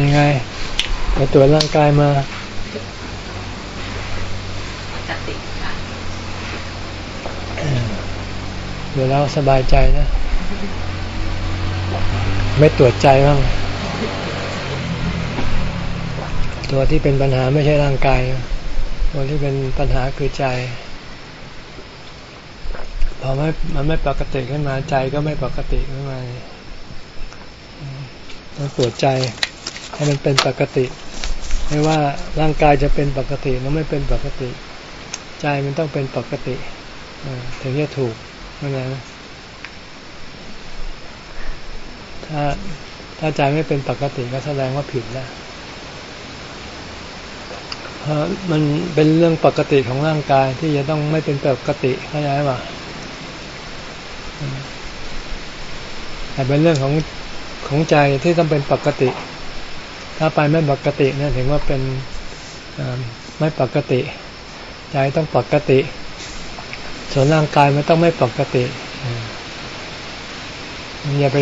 ยังไง ไปตรวจร่างกายมาเดี๋ยวเราสบายใจนะ ไม่ตรวจใจบ้างตัวที่เป็นปัญหาไม่ใช่ร่างกาย ตัวที่เป็นปัญหาคือใจ พอไม่มันไม่ปกติขึ้นมาใจก็ไม่ปกติขึ้นมาต้องตรวจใจ ให้มันเป็นปกติ ไม่ว่าร่างกายจะเป็นปกติหรือไม่เป็นปกติ ใจมันต้องเป็นปกติถึงจะถูกนะถ้าถ้าใจไม่เป็นปกติก็แสดงว่าผิดแล้วเพราะมันเป็นเรื่องปกติของร่างกายที่จะต้องไม่เป็นปกติเข้าใจไหมแต่เป็นเรื่องของของใจที่ต้องเป็นปกติ ถ้าไปไม่ปกตินี่ถึงว่าเป็นไม่ปกติ ใจต้องปกติ ส่วนร่างกายมันต้องไม่ปกติอย่าไป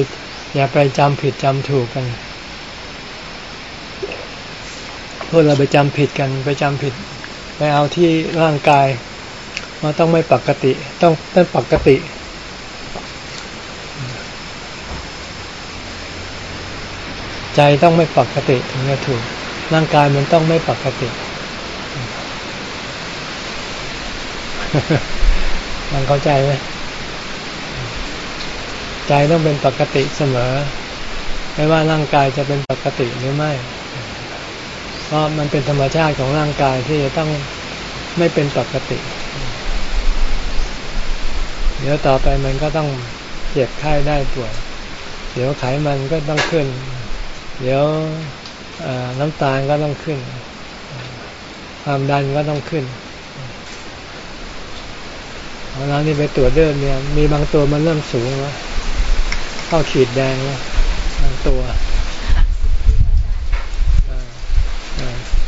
อย่าไปจำผิดจำถูกกันพวกเราไปจำผิดกันไปจำผิด ไปเอาที่ร่างกายมาต้องไม่ปกติ ต้องต้องปกติ ใจต้องไม่ปกติถึงจะถูก ร่างกายมันต้องไม่ปกติมันเข้าใจไหมใจต้องเป็นปกติเสมอ ไม่ว่าร่างกายจะเป็นปกติหรือไม่ เพราะมันเป็นธรรมชาติของร่างกายที่จะต้องไม่เป็นปกติ เดี๋ยวต่อไปมันก็ต้องเจ็บไข้ได้ป่วย เดี๋ยวไขมันก็ต้องขึ้น เดี๋ยวน้ำตาลก็ต้องขึ้น ความดันก็ต้องขึ้นเวลานี่ไปตรวจเลือดเนี่ย มีบางตัวมันเริ่มสูงแล้วเข้าขีดแดงแล้วบางตัว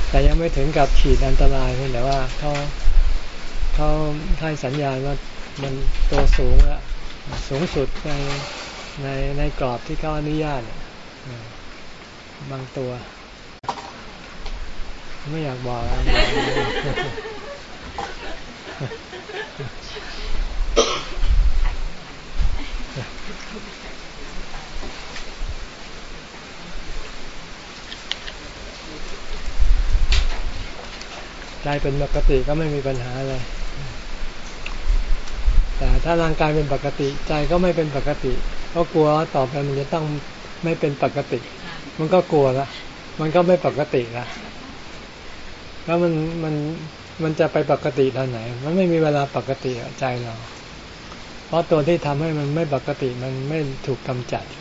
แต่ยังไม่ถึงกับขีดอันตรายเพียงแต่ว่าเขาเขาให้สัญญาณว่ามันตัวสูงแล้วสูงสุดในในในกรอบที่เขาอนุญาต บางตัว ไม่อยากบอกใจเป็นปกติก็ไม่มีปัญหาอะไร แต่ถ้าร่างกายเป็นปกติ ใจก็ไม่เป็นปกติก็กลัวต่อไปมันจะต้องไม่เป็นปกติ มันก็กลัวละมันก็ไม่ปกติละแล้วมันมันมันจะไปปกติทางไหน มันไม่มีเวลาปกติใจเรา เพราะตัวที่ทำให้มันไม่ปกติมันไม่ถูกกำจัดไป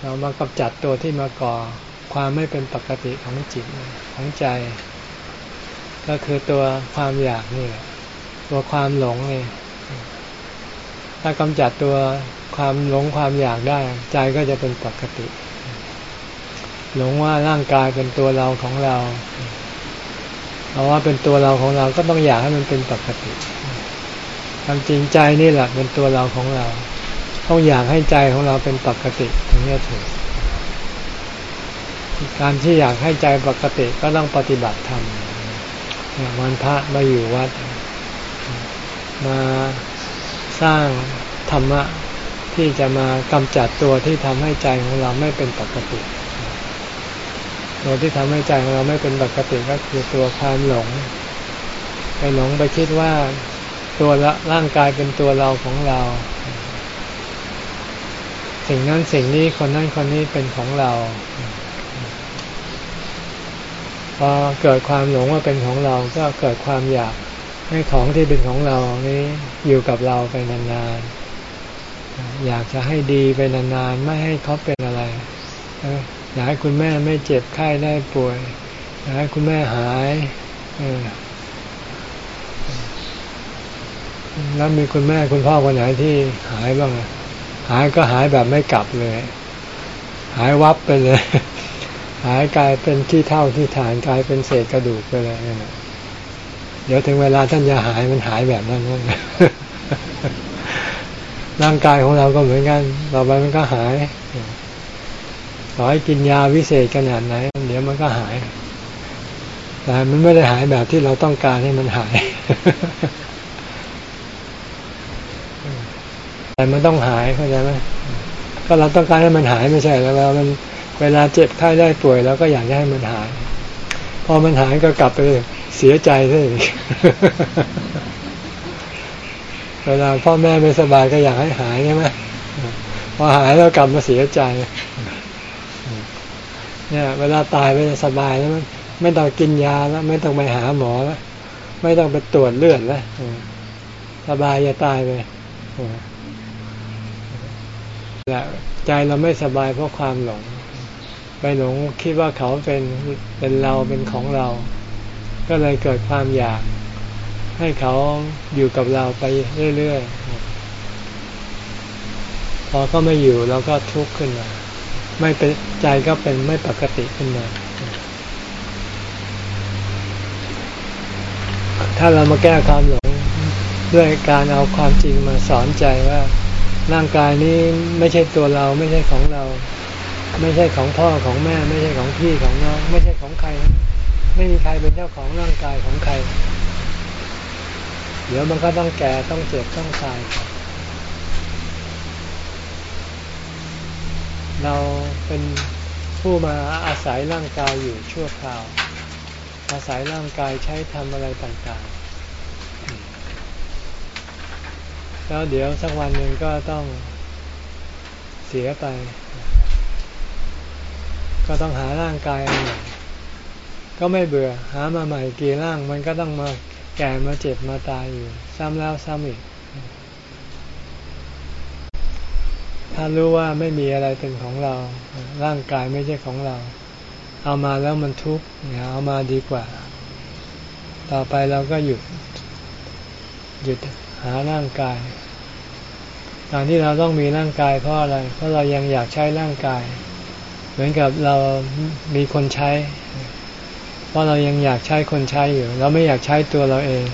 เรามากำจัดตัวที่มาก่อความไม่เป็นปกติของจิตของใจ ก็คือตัวความอยากนี่แหละตัวความหลงนี่ถ้ากำจัดตัวความหลงความอยากได้ ใจก็จะเป็นปกติ หลงว่าร่างกายเป็นตัวเราของเราเพราะว่าเป็นตัวเราของเราก็ต้องอยากให้มันเป็นปกติความจริงใจนี่แหละเป็นตัวเราของเรา ต้องอยากให้ใจของเราเป็นปกติถึงจะถูก การที่อยากให้ใจปกติก็ต้องปฏิบัติธรรมวันพระมาอยู่วัด มาสร้างธรรมะที่จะมากำจัดตัวที่ทำให้ใจของเราไม่เป็นปกติ ตัวที่ทำให้ใจของเราไม่เป็นปกติก็คือตัวความหลงไปหลงไปคิดว่าตัวละร่างกายเป็นตัวเราของเรา สิ่งนั้นสิ่งนี้คนนั้นคนนี้เป็นของเรา พอเกิดความหลงว่าเป็นของเราก็เกิดความอยากให้ของที่เป็นของเรานี้อยู่กับเราไปนานๆอยากจะให้ดีไปนานๆไม่ให้เขาเป็นอะไร อยากให้คุณแม่ไม่เจ็บไข้ได้ป่วยอยากให้คุณแม่หายแล้วมีคุณแม่คุณพ่อคนไหนที่หายบ้างหายก็หายแบบไม่กลับเลย หายวับไปเลย หายกลายเป็นที่เท่าที่ฐานกลายเป็นเศษกระดูกไปเลยเดี๋ยวถึงเวลาท่านจะหายมันหายแบบนั้นนั่นร่างกายของเราก็เหมือนกันต่อไปมันก็หาย ต่อให้กินยาวิเศษขนาดไหน เดี๋ยวมันก็หาย แต่มันไม่ได้หายแบบที่เราต้องการให้มันหาย แต่มันต้องหายเข้าใจไหมก็เราต้องการให้มันหายไม่ใช่แล้วเรามันเวลาเจ็บไข้ได้ป่วยเราก็อยากให้มันหาย พอมันหายก็กลับไปเสียใจซะอีกเวลาพ่อแม่ไม่สบายก็อยากให้หายใช่ไหมพอหายแล้วกลับมาเสียใจ เนี่ย เวลาตายไปสบายแล้วไม่ต้องกินยาแล้ว ไม่ต้องไปหาหมอแล้ว ไม่ต้องไปตรวจเลือดแล้วสบายจะตายไปใจเราไม่สบายเพราะความหลง ไปหลงคิดว่าเขาเป็นเป็นเราเป็นของเรา ก็เลยเกิดความอยาก ให้เขาอยู่กับเราไปเรื่อยๆพอเขาไม่อยู่เราก็ทุกข์ขึ้นมา ไม่เป็นใจก็เป็นไม่ปกติขึ้นมาถ้าเรามาแก้ความหลงด้วยการเอาความจริงมาสอนใจว่าร่างกายนี้ไม่ใช่ตัวเราไม่ใช่ของเรา ไม่ใช่ของพ่อของแม่ ไม่ใช่ของพี่ของน้อง ไม่ใช่ของใคร ไม่มีใครเป็นเจ้าของร่างกายของใคร เดี๋ยวมันก็ต้องแก่ต้องเจ็บต้องตาย เราเป็นผู้มาอาศัยร่างกายอยู่ชั่วคราว อาศัยร่างกายใช้ทำอะไรต่างๆ แล้วเดี๋ยวสักวันหนึ่งก็ต้องเสียไป ก็ต้องหาร่างกายใหม่ก็ไม่เบื่อหามาใหม่กี่ร่างมันก็ต้องมาแก่มาเจ็บมาตายอยู่ ซ้ำแล้วซ้ำอีก ถ้ารู้ว่าไม่มีอะไรเป็นของเรา ร่างกายไม่ใช่ของเรา เอามาแล้วมันทุกข์เอามาดีกว่า ต่อไปเราก็หยุด หยุดหาร่างกายการที่เราต้องมีร่างกายเพราะอะไร เพราะเรายังอยากใช้ร่างกาย เหมือนกับเรามีคนใช้ เพราะเรายังอยากใช้คนใช้อยู่ เราไม่อยากใช้ตัวเราเอง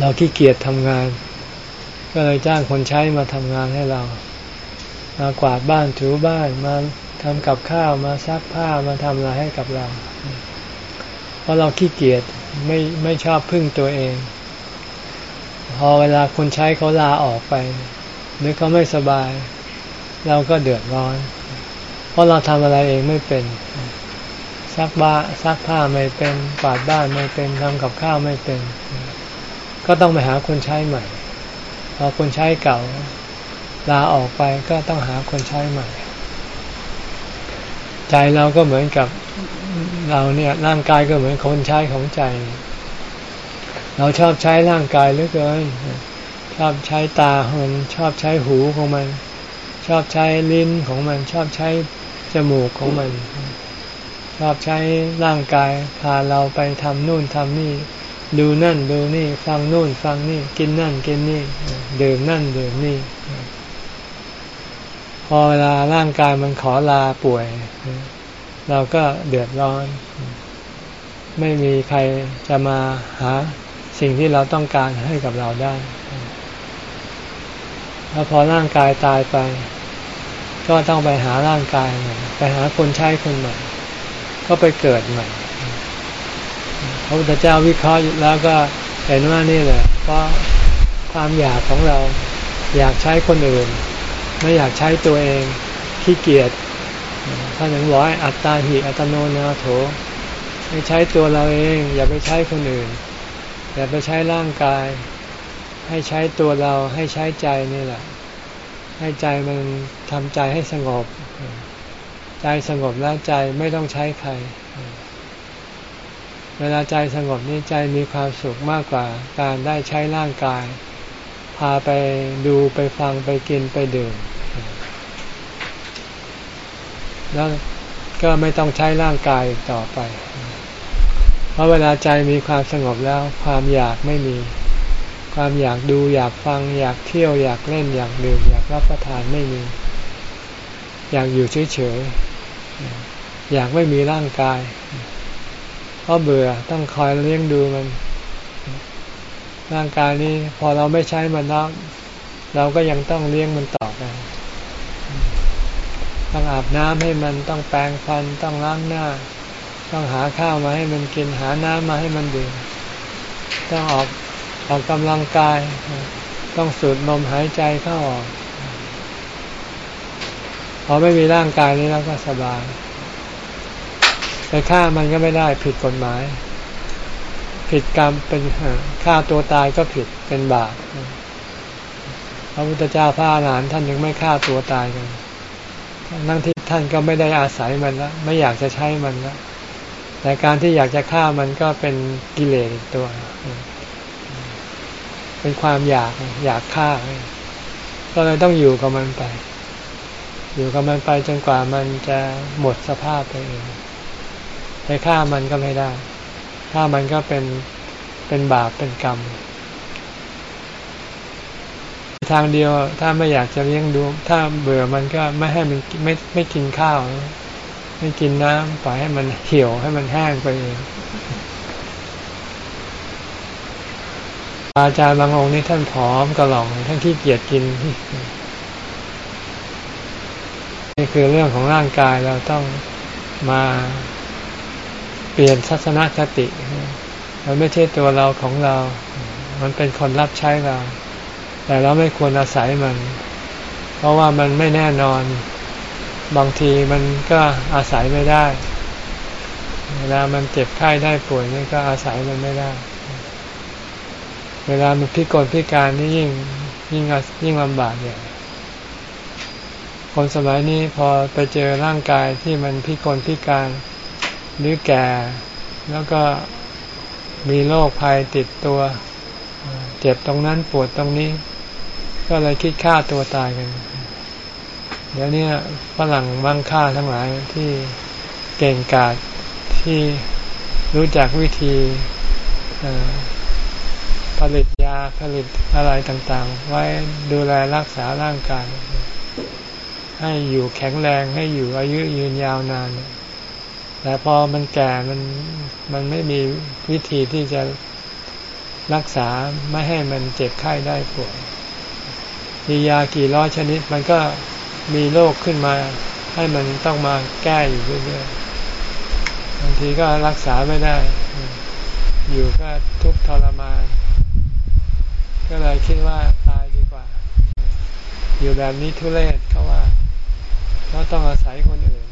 เราขี้เกียจทำงาน ก็เลยจ้างคนใช้มาทำงานให้เรา มากวาดบ้านถูบ้านมาทำกับข้าวมาซักผ้ามาทำอะไรให้กับเรา เพราะเราขี้เกียจไม่ไม่ชอบพึ่งตัวเอง พอเวลาคนใช้เขาลาออกไป หรือเขาไม่สบาย เราก็เดือดร้อน เพราะเราทำอะไรเองไม่เป็นซักบ้าซักผ้าไม่เป็นปาดบ้านไม่เป็นทำกับข้าวไม่เป็น ก็ต้องไปหาคนใช้ใหม่ พอคนใช้เก่าลาออกไปก็ต้องหาคนใช้ใหม่ ใจเราก็เหมือนกับเราเนี่ยร่างกายก็เหมือนคนใช้ของใจ เราชอบใช้ร่างกายเหลือเกินชอบใช้ตาของมันชอบใช้หูของมัน ชอบใช้ลิ้นของมัน ชอบใช้จมูกของมัน ชอบใช้ร่างกายพาเราไปทำนู่นทำนี่ ดูนั่นดูนี่ ฟังนู่นฟังนี่ กินนั่นกินนี่ดื่มนั่นดื่มนี่ พอเวลาร่างกายมันขอลาป่วย เราก็เดือดร้อน ไม่มีใครจะมาหาสิ่งที่เราต้องการให้กับเราได้ แล้วพอร่างกายตายไป ก็ต้องไปหาร่างกายใหม่ไปหาคนใช้คนใหม่ ก็ไปเกิดใหม่ พระพุทธเจ้าวิเคราะห์แล้วก็เห็นว่านี่แหละเพราะความอยากของเราอยากใช้คนอื่น ไม่อยากใช้ตัวเองขี้เกียจท่านยังบอกให้อัตตาหิอัตโนนาโถไม่ใช้ตัวเราเอง อย่าไปใช้คนอื่น อย่าไปใช้ร่างกาย ให้ใช้ตัวเราให้ใช้ใจนี่แหละ ให้ใจมันทำใจให้สงบ ใจสงบแล้วใจไม่ต้องใช้ใคร เวลาใจสงบนี่ใจมีความสุขมากกว่าการได้ใช้ร่างกาย พาไปดูไปฟังไปกินไปดื่ม แล้วก็ไม่ต้องใช้ร่างกายต่อไป เพราะเวลาใจมีความสงบแล้ว ความอยากไม่มี ความอยากดูอยากฟัง อยากเที่ยวอยากเล่นอยากดื่มอยากรับประทานไม่มี อยากอยู่เฉยๆอยากไม่มีร่างกาย เพราะเบื่อต้องคอยเลี้ยงดูมัน ร่างกายนี้พอเราไม่ใช้มันแล้วเราก็ยังต้องเลี้ยงมันต่อไป ต้องอาบน้ำให้มันต้องแปรงฟันต้องล้างหน้า ต้องหาข้าวมาให้มันกินหาน้ำมาให้มันดื่มต้องออกออกกำลังกาย ต้องสูดลมหายใจเข้าออกพอไม่มีร่างกายนี้แล้วก็สบาย ไปฆ่ามันก็ไม่ได้ผิดกฎหมาย ผิดกรรมเป็นฆ่าตัวตายก็ผิดเป็นบาปพระพุทธเจ้าพระอรหันต์ท่านยังไม่ฆ่าตัวตายกันนั่งที่ท่านก็ไม่ได้อาศัยมันแล้วไม่อยากจะใช้มันแล้วแต่การที่อยากจะฆ่ามันก็เป็นกิเลสตัว เป็นความอยากอยากฆ่า ก็เลยต้องอยู่กับมันไป อยู่กับมันไปจนกว่ามันจะหมดสภาพไปเอง ไปฆ่ามันก็ไม่ได้ฆ่ามันก็เป็นเป็นบาปเป็นกรรม ทางเดียวถ้าไม่อยากจะเลี้ยงดู ถ้าเบื่อมันก็ไม่ให้มันไม่ไม่กินข้าว ไม่กินน้ำปล่อยให้มันเหี่ยวให้มันแห้งไปเองอาจารย์บางองค์นี้ท่านผอมกระหล่องท่านขี้เกียจกินนี่คือเรื่องของร่างกายเราต้องมา เปลี่ยนทัศนคติ มันไม่ใช่ตัวเราของเรา มันเป็นคนรับใช้เรา แต่เราไม่ควรอาศัยมัน เพราะว่ามันไม่แน่นอน บางทีมันก็อาศัยไม่ได้ เวลามันเจ็บไข้ได้ป่วยนี่ก็อาศัยมันไม่ได้ เวลามันพิกลพิการนี่ยิ่งยิ่งยิ่งลำบากเนี่ยคนสมัยนี้พอไปเจอร่างกายที่มันพิกลพิการ หรือแก่ แล้วก็มีโรคภัยติดตัว เจ็บตรงนั้นปวดตรงนี้ ก็เลยคิดฆ่าตัวตายกัน เดี๋ยวนี้ฝรั่งมั่งค่าทั้งหลายที่เก่งกาจที่รู้จักวิธีผลิตยาผลิตอะไรต่างๆ ไว้ดูแลรักษาร่างกายให้อยู่แข็งแรงให้อยู่อายุยืนยาวนาน แต่พอมันแก่มันมันไม่มีวิธีที่จะรักษาไม่ให้มันเจ็บไข้ได้ป่วยมียากี่ร้อยชนิด มันก็มีโรคขึ้นมา ให้มันต้องมาแก้อยู่เรื่อยๆบางทีก็รักษาไม่ได้ อยู่ก็ทุกข์ทรมาน ก็เลยคิดว่าตายดีกว่า อยู่แบบนี้ทุเรศเขาว่าเราต้องอาศัยคนอื่น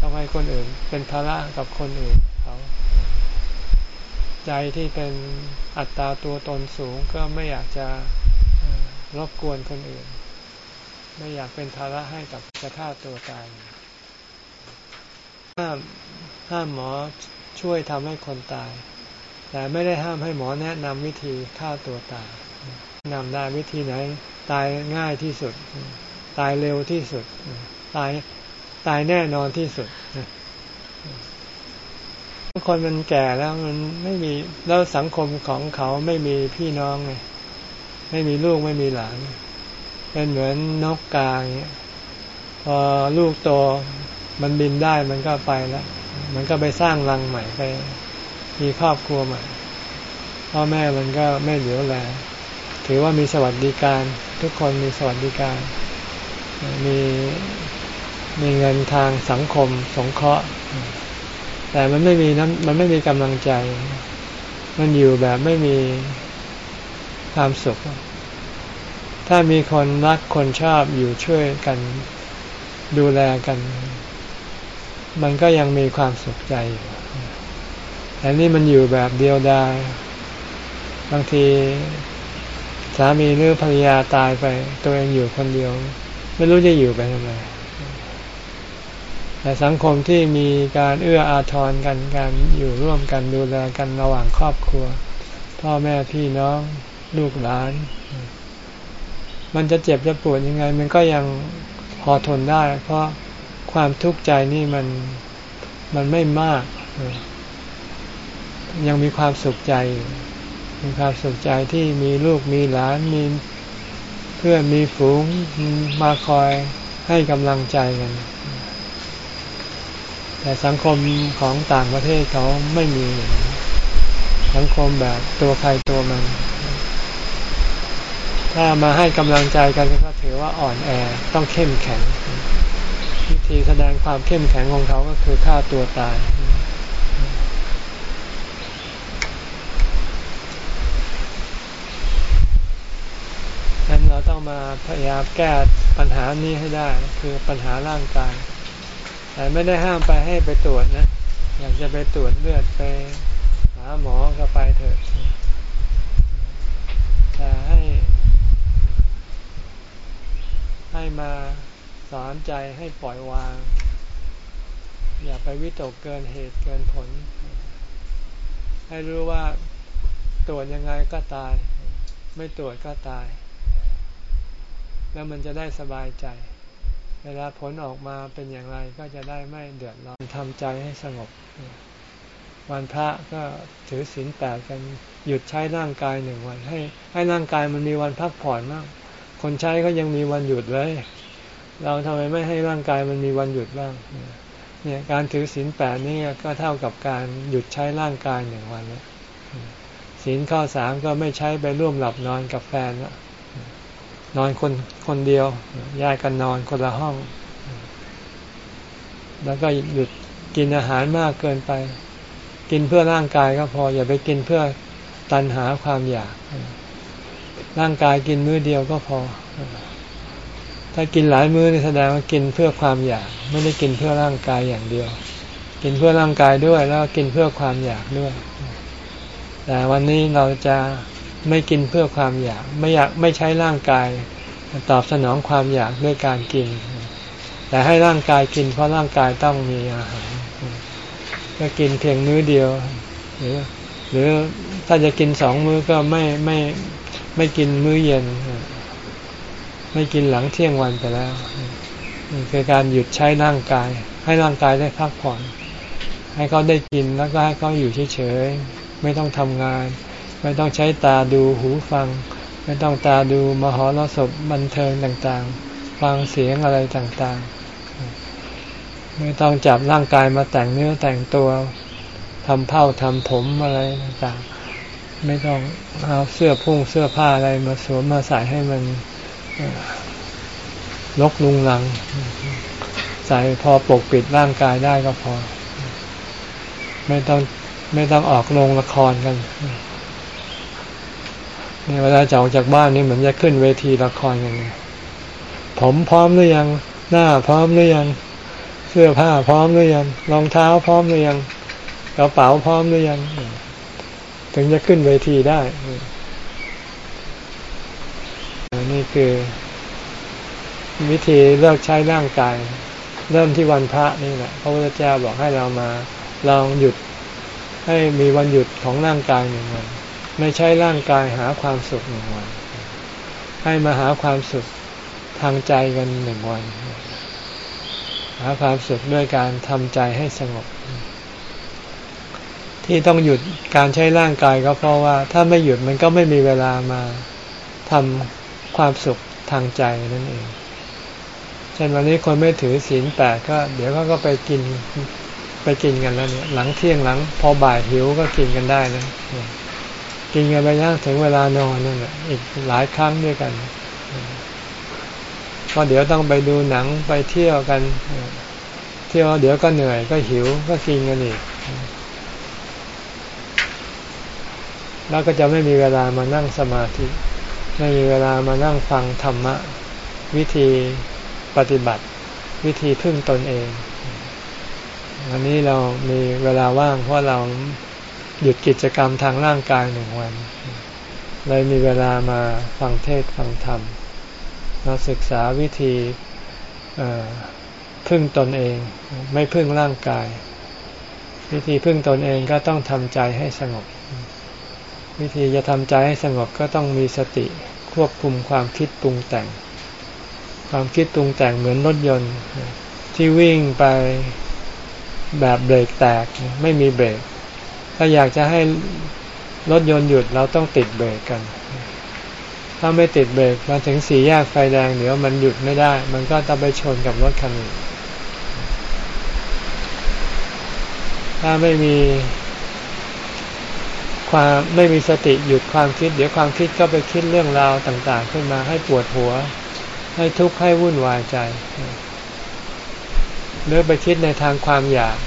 ต้องให้คนอื่น เป็นภาระกับคนอื่นเขา ใจที่เป็นอัตตาตัวตนสูงก็ไม่อยากจะรบกวนคนอื่น ไม่อยากเป็นภาระให้กับจะฆ่าตัวตายห้ามห้ามหมอช่วยทำให้คนตาย แต่ไม่ได้ห้ามให้หมอแนะนำวิธีฆ่าตัวตายนำได้วิธีไหน ตายง่ายที่สุด ตายเร็วที่สุด ตาย ตายแน่นอนที่สุดคนมันแก่แล้วมันไม่มีแล้วสังคมของเขาไม่มีพี่น้องไงไม่มีลูกไม่มีหลาน เป็นเหมือนนกกาเงี้ยพอลูกโตมันบินได้มันก็ไปแล้ว มันก็ไปสร้างรังใหม่ไป มีครอบครัวใหม่พ่อแม่มันก็ไม่เหลียวแลถือว่ามีสวัสดิการ ทุกคนมีสวัสดิการ มี มีเงินทางสังคมสงเคราะห์ แต่มันไม่มีน้ำมันไม่มีกำลังใจ มันอยู่แบบไม่มีความสุข ถ้ามีคนรักคนชอบอยู่ช่วยกันดูแลกัน มันก็ยังมีความสุขใจอยู่แต่นี่มันอยู่แบบเดียวดายบางทีสามีหรือภรรยาตายไป ตัวเองอยู่คนเดียว ไม่รู้จะอยู่ไปทำไม แต่สังคมที่มีการเอื้ออาทรกันการอยู่ร่วมกันดูแลกันระหว่างครอบครัว พ่อแม่พี่น้องลูกหลาน มันจะเจ็บจะปวดยังไง มันก็ยังพอทนได้ เพราะความทุกข์ใจนี่มันมันไม่มาก ยังมีความสุขใจ มีความสุขใจที่มีลูกมีหลาน มีเพื่อนมีฝูงมาคอยให้กำลังใจกัน แต่สังคมของต่างประเทศเขาไม่มี สังคมแบบตัวใครตัวมัน ถ้ามาให้กำลังใจกันก็ถือว่าอ่อนแอต้องเข้มแข็ง วิธีแสดงความเข้มแข็งของเขาก็คือฆ่าตัวตายฉะนั้นเราต้องมาพยายามแก้ปัญหานี้ให้ได้ คือปัญหาร่างกาย แต่ไม่ได้ห้ามไปให้ไปตรวจนะ อยากจะไปตรวจเลือดไปหาหมอก็ไปเถอะแต่ให้ ให้มาสอนใจให้ปล่อยวาง อย่าไปวิตกเกินเหตุเกินผล ให้รู้ว่าตรวจยังไงก็ตาย ไม่ตรวจก็ตาย แล้วมันจะได้สบายใจ วลาผลออกมาเป็นอย่างไรก็จะได้ไม่เดือดร้อนทำใจให้สงบ วันพระก็ถือศีลแปดกันหยุดใช้ร่างกายหนึ่งวัน ให้ให้ร่างกายมันมีวันพักผ่อนบ้างคนใช้ก็ยังมีวันหยุดเลย เราทำไมไม่ให้ร่างกายมันมีวันหยุดบ้างเนี่ยการถือศีลแปดนี่ก็เท่ากับการหยุดใช้ร่างกายหนึ่งวันแล้วศีลข้อสามก็ไม่ใช้ไปร่วมหลับนอนกับแฟนแล้ว นอนคนคนเดียวแยกกันนอนคนละห้อง แล้วก็หยุดกินอาหารมากเกินไป กินเพื่อร่างกายก็พอ อย่าไปกินเพื่อตันหาความอยาก ร่างกายกินมื้อเดียวก็พอ ถ้ากินหลายมื้อนี่แสดงว่ากินเพื่อความอยาก ไม่ได้กินเพื่อร่างกายอย่างเดียว กินเพื่อร่างกายด้วยแล้วกินเพื่อความอยากด้วย แต่วันนี้เราจะ ไม่กินเพื่อความอยาก ไม่อยากไม่ใช้ร่างกาย ตอบสนองความอยากด้วยการกิน แต่ให้ร่างกายกินเพราะร่างกายต้องมีอาหารก็กินเพียงมื้อเดียว หรือ หรือถ้าจะกินสองมื้อก็ไม่ไม่ไม่กินมื้อเย็น ไม่กินหลังเที่ยงวันไปแล้วนี่คือการหยุดใช้ร่างกาย ให้ร่างกายได้พักผ่อน ให้เขาได้กินแล้วก็ให้เขาอยู่เฉยๆไม่ต้องทำงาน ไม่ต้องใช้ตาดูหูฟัง ไม่ต้องตาดูมหรสพบันเทิงต่างๆ ฟังเสียงอะไรต่างๆ ไม่ต้องจับร่างกายมาแต่งเนื้อแต่งตัวทำเผ้าทำผมอะไรต่างๆ ไม่ต้องเอาเสื้อพุ่งเสื้อผ้าอะไรมาสวมมาใส่ให้มันลกลุงลัง ใส่พอปกปิดร่างกายได้ก็พอ ไม่ต้องไม่ต้องออกโรงละครกัน เนี่ยเวลาจะออกจากบ้านนี่เหมือนจะขึ้นเวทีละครกันผมพร้อมหรือยัง หน้าพร้อมหรือยัง เสื้อผ้าพร้อมหรือยัง รองเท้าพร้อมหรือยัง กระเป๋าพร้อมหรือยัง ถึงจะขึ้นเวทีได้ นี่คือ วิธีเลิกใช้ร่างกาย เริ่มที่วันพระนี่แหละพระพุทธเจ้าบอกให้เรามาลองหยุดให้มีวันหยุดของร่างกายหนึ่งวัน ไม่ใช้ร่างกายหาความสุขหนึ่งวัน ให้มาหาความสุขทางใจกันหนึ่งวัน หาความสุขด้วยการทำใจให้สงบ ที่ต้องหยุดการใช้ร่างกายก็เพราะว่า ถ้าไม่หยุดมันก็ไม่มีเวลามาทำความสุขทางใจนั่นเองเช่นวันนี้คนไม่ถือศีลแปดก็ เดี๋ยวเขาก็ไปกินไปกินกันแล้วเนี่ย หลังเที่ยงหลัง พอบ่ายหิวก็กินกันได้นะ กินกันไปย่างถึงเวลานอนนั่นแหละอีกหลายครั้งด้วยกันก็เดี๋ยวต้องไปดูหนังไปเที่ยวกัน เที่ยวเดี๋ยวก็เหนื่อยก็หิวก็กินกันอีกแล้วก็จะไม่มีเวลามานั่งสมาธิ ไม่มีเวลามานั่งฟังธรรมะ วิธีปฏิบัติ วิธีพึ่งตนเอง วันนี้เรามีเวลาว่างเพราะเรา หยุดกิจกรรมทางร่างกายหนึ่งวัน เลยมีเวลามาฟังเทศฟังธรรมมาศึกษาวิธีพึ่งตนเองไม่พึ่งร่างกาย วิธีพึ่งตนเองก็ต้องทำใจให้สงบ วิธีจะทำใจให้สงบก็ต้องมีสติควบคุมความคิดปรุงแต่ง ความคิดปรุงแต่งเหมือนรถยนต์ที่วิ่งไปแบบเบรกแตกไม่มีเบรก ถ้าอยากจะให้รถยนต์หยุดเราต้องติดเบรกกัน ถ้าไม่ติดเบรกมาถึงสี่แยกไฟแดงเดี๋ยวมันหยุดไม่ได้ มันก็จะไปชนกับรถคันอื่นถ้าไม่มีความไม่มีสติหยุดความคิด เดี๋ยวความคิดก็ไปคิดเรื่องราวต่าง ๆ ขึ้นมาให้ปวดหัว ให้ทุกข์ให้วุ่นวายใจฉหรือไปคิดในทางความอยาก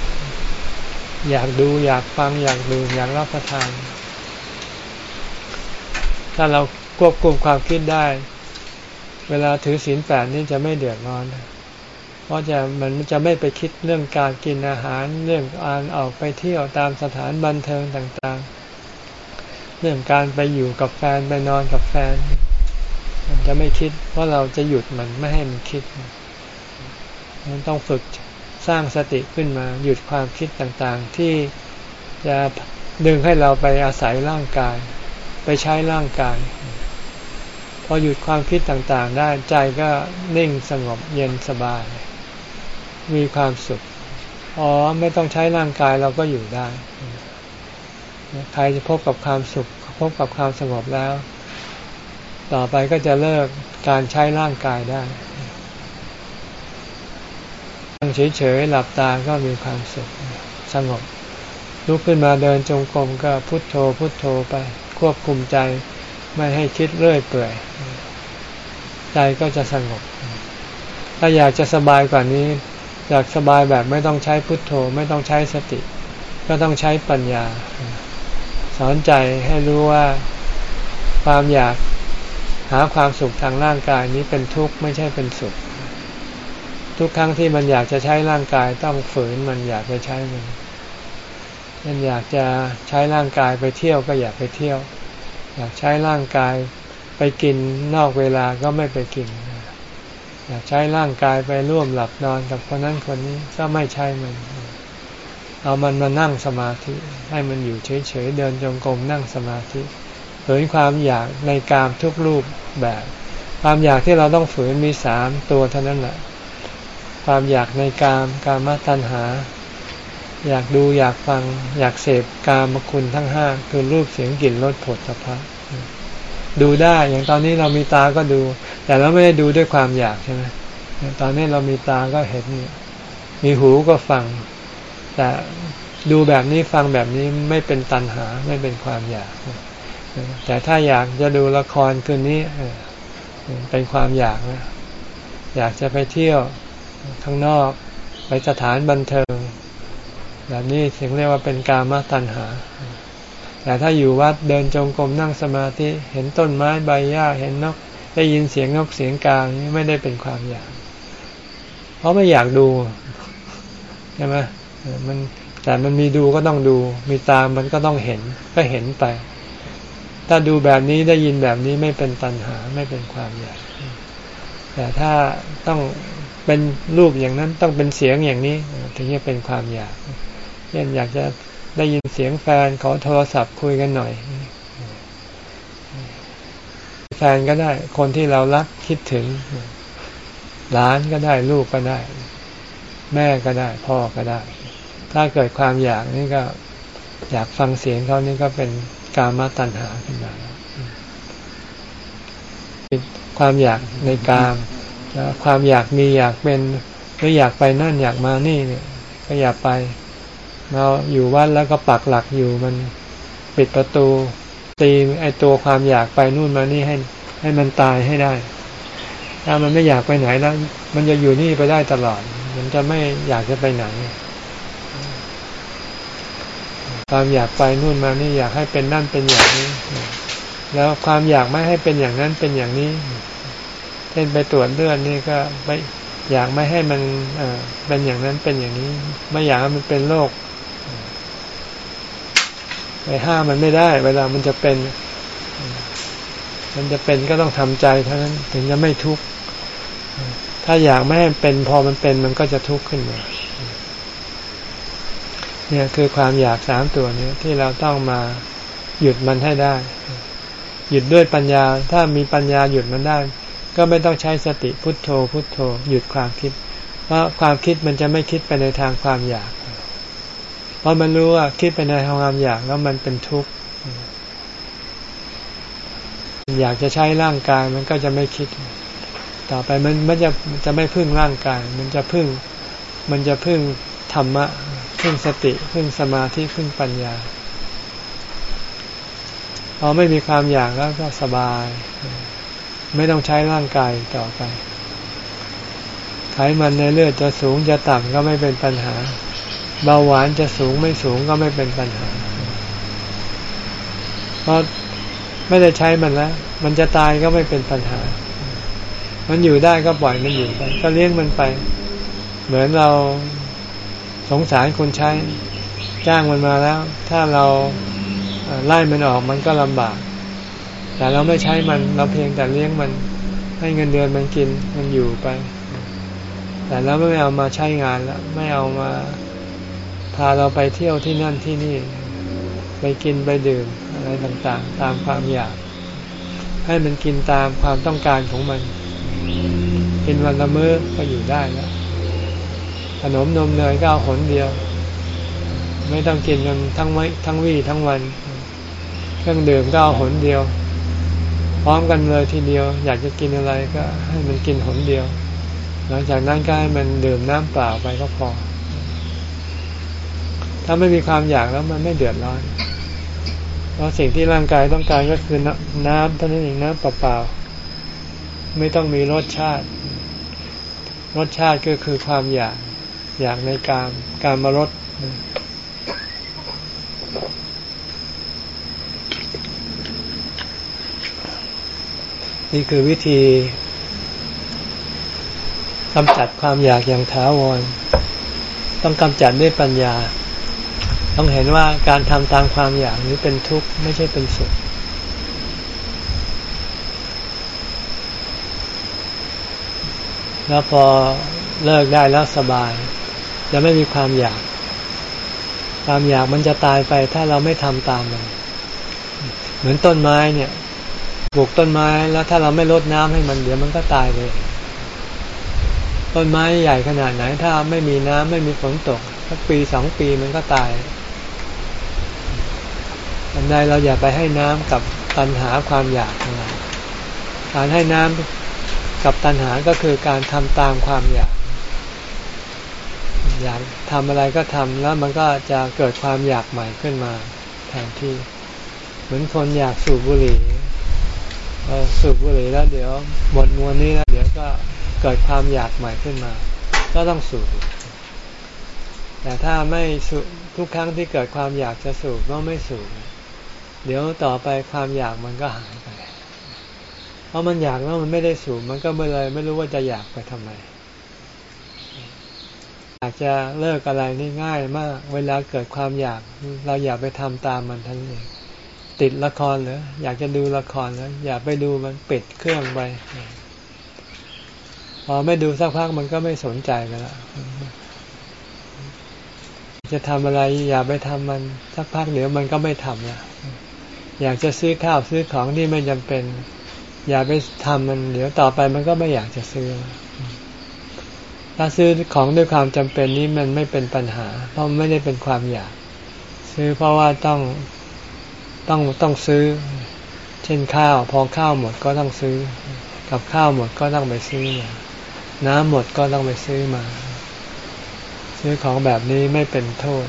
อยากดูอยากฟังอยากดูอยากรับประทาน ถ้าเราควบคุมความคิดได้ เวลาถือศีลแปดนี่จะไม่เดือดร้อนเพราะจะมันจะไม่ไปคิดเรื่องการกินอาหารเรื่องการออกไปเที่ยวตามสถานบันเทิงต่างๆ เรื่องการไปอยู่กับแฟนไปนอนกับแฟน มันจะไม่คิดเพราะเราจะหยุดมันไม่ให้มันคิดมันต้องฝึก สร้างสติขึ้นมา หยุดความคิดต่างๆ ที่จะดึงให้เราไปอาศัยร่างกาย ไปใช้ร่างกาย พอหยุดความคิดต่างๆ ได้ใจก็นิ่งสงบเย็นสบาย มีความสุขอ๋อไม่ต้องใช้ร่างกายเราก็อยู่ได้ ใครจะพบกับความสุข พบกับความสงบแล้ว ต่อไปก็จะเลิกการใช้ร่างกายได้ เฉยๆหลับตาก็มีความสุขสงบ ลุกขึ้นมาเดินจงกรมก็พุทโธพุทโธไป ควบคุมใจไม่ให้คิดเรื่อยเปื่อย ใจก็จะสงบ ถ้าอยากจะสบายกว่านี้ อยากสบายแบบไม่ต้องใช้พุทโธ ไม่ต้องใช้สติ ก็ต้องใช้ปัญญา สอนใจให้รู้ว่าความอยากหาความสุขทางร่างกายนี้เป็นทุกข์ไม่ใช่เป็นสุข ทุกครั้งที่มันอยากจะใช้ร่างกายต้องฝืนมันอยากไปใช้มันมันอยากจะใช้ร่างกายไปเที่ยวก็อยากไปเที่ยว อยากใช้ร่างกายไปกินนอกเวลาก็ไม่ไปกิน อยากใช้ร่างกายไปร่วมหลับนอนกับคนนั้นคนนี้ก็ไม่ใช่มันเอามันมานั่งสมาธิ ให้มันอยู่เฉยๆเดินจงกรมนั่งสมาธิฝืนความอยากในกามทุกรูปแบบ ความอยากที่เราต้องฝืนมีสามตัวเท่านั้นแหละ ความอยากในกาม กามตัณหา อยากดูอยากฟัง อยากเสพกามคุณทั้งห้าคือรูปเสียงกลิ่นรสผลสะพะดูได้อย่างตอนนี้เรามีตาก็ดู แต่เราไม่ได้ดูด้วยความอยากใช่ไหมตอนนี้เรามีตาก็เห็นมีหูก็ฟัง แต่ดูแบบนี้ฟังแบบนี้ไม่เป็นตัณหาไม่เป็นความอยาก แต่ถ้าอยากจะดูละครคืนนี้เป็นความอยากนะอยากจะไปเที่ยว ข้างนอก ไปสถานบันเทิง แบบนี้ถึงเรียกว่าเป็นกามตัณหา แต่ถ้าอยู่วัดเดินจงกรมนั่งสมาธิเห็นต้นไม้ใบหญ้าเห็นนก ได้ยินเสียงนกเสียงกาไม่ได้เป็นความอยาก เพราะไม่อยากดูใช่ไหมมันแต่มันมีดูก็ต้องดู มีตามมันก็ต้องเห็นก็เห็นไป ถ้าดูแบบนี้ได้ยินแบบนี้ไม่เป็นตัณหาไม่เป็นความอยาก แต่ถ้าต้อง เป็นรูปอย่างนั้นต้องเป็นเสียงอย่างนี้ ถึงจะเป็นความอยากเช่นอยากจะได้ยินเสียงแฟนขอโทรศัพท์คุยกันหน่อย แฟนก็ได้ คนที่เรารักคิดถึงหลานก็ได้ลูกก็ได้ แม่ก็ได้ พ่อก็ได้ ถ้าเกิดความอยากนี่ก็อยากฟังเสียงเขานี่ก็เป็นกามตัณหาขึ้นมาความอยากในกาม ความอยากมีอยากเป็นหรืออยากไปนั่นอยากมานี่เนี่ยก็อยากไป เราอยู่วัดแล้วก็ปักหลักอยู่มันปิดประตู ตีไอตัวความอยากไปนู่นมานี่ให้ให้มันตายให้ได้ ถ้ามันไม่อยากไปไหนแล้ว มันจะอยู่นี่ไปได้ตลอด มันจะไม่อยากจะไปไหนความอยากไปนู่นมานี่อยากให้เป็นนั่นเป็นอย่างนี้ แล้วความอยากไม่ให้เป็นอย่างนั้นเป็นอย่างนี้ เช่นไปตรวจเลือดนี่ก็ไม่อยากไม่ให้มันเอเป็นอย่างนั้นเป็นอย่างนี้ ไม่อยากให้มันเป็นโรคไปห้ามมันไม่ได้ เวลามันจะเป็น มันจะเป็นก็ต้องทำใจเท่านั้นถึงจะไม่ทุกข์ถ้าอยากไม่ให้เป็น พอมันเป็นมันก็จะทุกข์ขึ้นมาเนี่ยคือความอยากสามตัวนี้ที่เราต้องมาหยุดมันให้ได้ หยุดด้วยปัญญา ถ้ามีปัญญาหยุดมันได้ ก็ไม่ต้องใช้สติพุทโธ พุทโธ หยุดความคิด เพราะความคิดมันจะไม่คิดไปในทางความอยาก เพราะมันรู้ว่าคิดไปในทางความอยากแล้วมันเป็นทุกข์อยากจะใช้ร่างกายมันก็จะไม่คิด ต่อไปมันมันจะจะไม่พึ่งร่างกาย มันจะพึ่ง มันจะพึ่งธรรมะ พึ่งสติ พึ่งสมาธิ พึ่งปัญญาพอไม่มีความอยากแล้วก็สบาย ไม่ต้องใช้ร่างกายต่อไป ไขมันในเลือดจะสูงจะต่ำก็ไม่เป็นปัญหา เบาหวานจะสูงไม่สูงก็ไม่เป็นปัญหา เพราะไม่ได้ใช้มันแล้ว มันจะตายก็ไม่เป็นปัญหา มันอยู่ได้ก็ปล่อยมันอยู่ไปก็เลี้ยงมันไป เหมือนเราสงสารคนใช้ จ้างมันมาแล้ว ถ้าเราไล่มันออกมันก็ลำบาก แต่เราไม่ใช้มันเราเพียงแต่เลี้ยงมันให้เงินเดือนมันกินมันอยู่ไป แต่เราไม่เอามาใช้งานแล้วไม่เอามาพาเราไปเที่ยวที่นั่นที่นี่ ไปกินไปดื่มอะไรต่างๆ ตามความอยาก ให้มันกินตามความต้องการของมัน กินวันละมื้อก็อยู่ได้แล้วขนมนมเนยก็เอาหนเดียว ไม่ต้องกินกันทั้งไว้ทั้งวี่ทั้งวัน เครื่องดื่มก็เอาหนเดียว พร้อมกันเลยทีเดียว อยากจะกินอะไรก็ให้มันกินหนเดียว หลังจากนั้นก็ให้มันดื่มน้ำเปล่าไปก็พอ ถ้าไม่มีความอยากแล้วมันไม่เดือดร้อน เพราะสิ่งที่ร่างกายต้องการก็คือน้ำเท่านั้นเองน้ำเปล่าๆไม่ต้องมีรสชาติ รสชาติก็คือความอยาก อยากในการการมารส นี่คือวิธีกำจัดความอยากอย่างถาวร ต้องกำจัดด้วยปัญญา ต้องเห็นว่าการทำตามความอยากนี้เป็นทุกข์ไม่ใช่เป็นสุข แล้วพอเลิกได้แล้วสบาย จะไม่มีความอยาก ความอยากมันจะตายไปถ้าเราไม่ทำตามมัน เหมือนต้นไม้เนี่ย ปลูกต้นไม้แล้วถ้าเราไม่ลดน้ำให้มันเดี๋ยวมันก็ตายไปต้นไม้ใหญ่ขนาดไหน ถ้าไม่มีน้ำไม่มีฝนตกสักปีสองปีมันก็ตายอันใดเราอย่าไปให้น้ำกับตัณหาความอยากของเราการให้น้ำกับตัณหาก็คือการทำตามความอยาก อยากทำอะไรก็ทำแล้วมันก็จะเกิดความอยากใหม่ขึ้นมาแทนที่ เหมือนคนอยากสูบบุหรี่ สูบบุหรี่แล้วเดี๋ยวหมดมวลนี้แล้วเดี๋ยวก็เกิดความอยากใหม่ขึ้นมา ก็ต้องสูบแต่ถ้าไม่สูบทุกครั้งที่เกิดความอยากจะสูบก็ไม่สูบเดี๋ยวต่อไปความอยากมันก็หายไป เพราะมันอยากแล้วมันไม่ได้สูบมันก็ไม่เลยไม่รู้ว่าจะอยากไปทำไม อยากจะเลิกอะไรนี่ง่ายมาก เวลาเกิดความอยากเราอย่าไปทำตามมันทั้งเอง ติดละครเหรออยากจะดูละครแล้วอย่าไปดูมันปิดเครื่องไปพอไม่ดูสักพักมันก็ไม่สนใจไปแล้วจะทำอะไรอย่าไปทำมันสักพักเดี๋ยวมันก็ไม่ทำแล้วอยากจะซื้อข้าวซื้อของที่ไม่จำเป็น อย่าไปทำมัน เดี๋ยวต่อไปมันก็ไม่อยากจะซื้อ ถ้าซื้อของด้วยความจำเป็นนี้มันไม่เป็นปัญหา เพราะไม่ได้เป็นความอยาก ซื้อเพราะว่าต้อง ต้องต้องซื้อ เช่นข้าว พอข้าวหมดก็ต้องซื้อ กับข้าวหมดก็ต้องไปซื้อมาน้ำหมดก็ต้องไปซื้อมา ซื้อของแบบนี้ไม่เป็นโทษ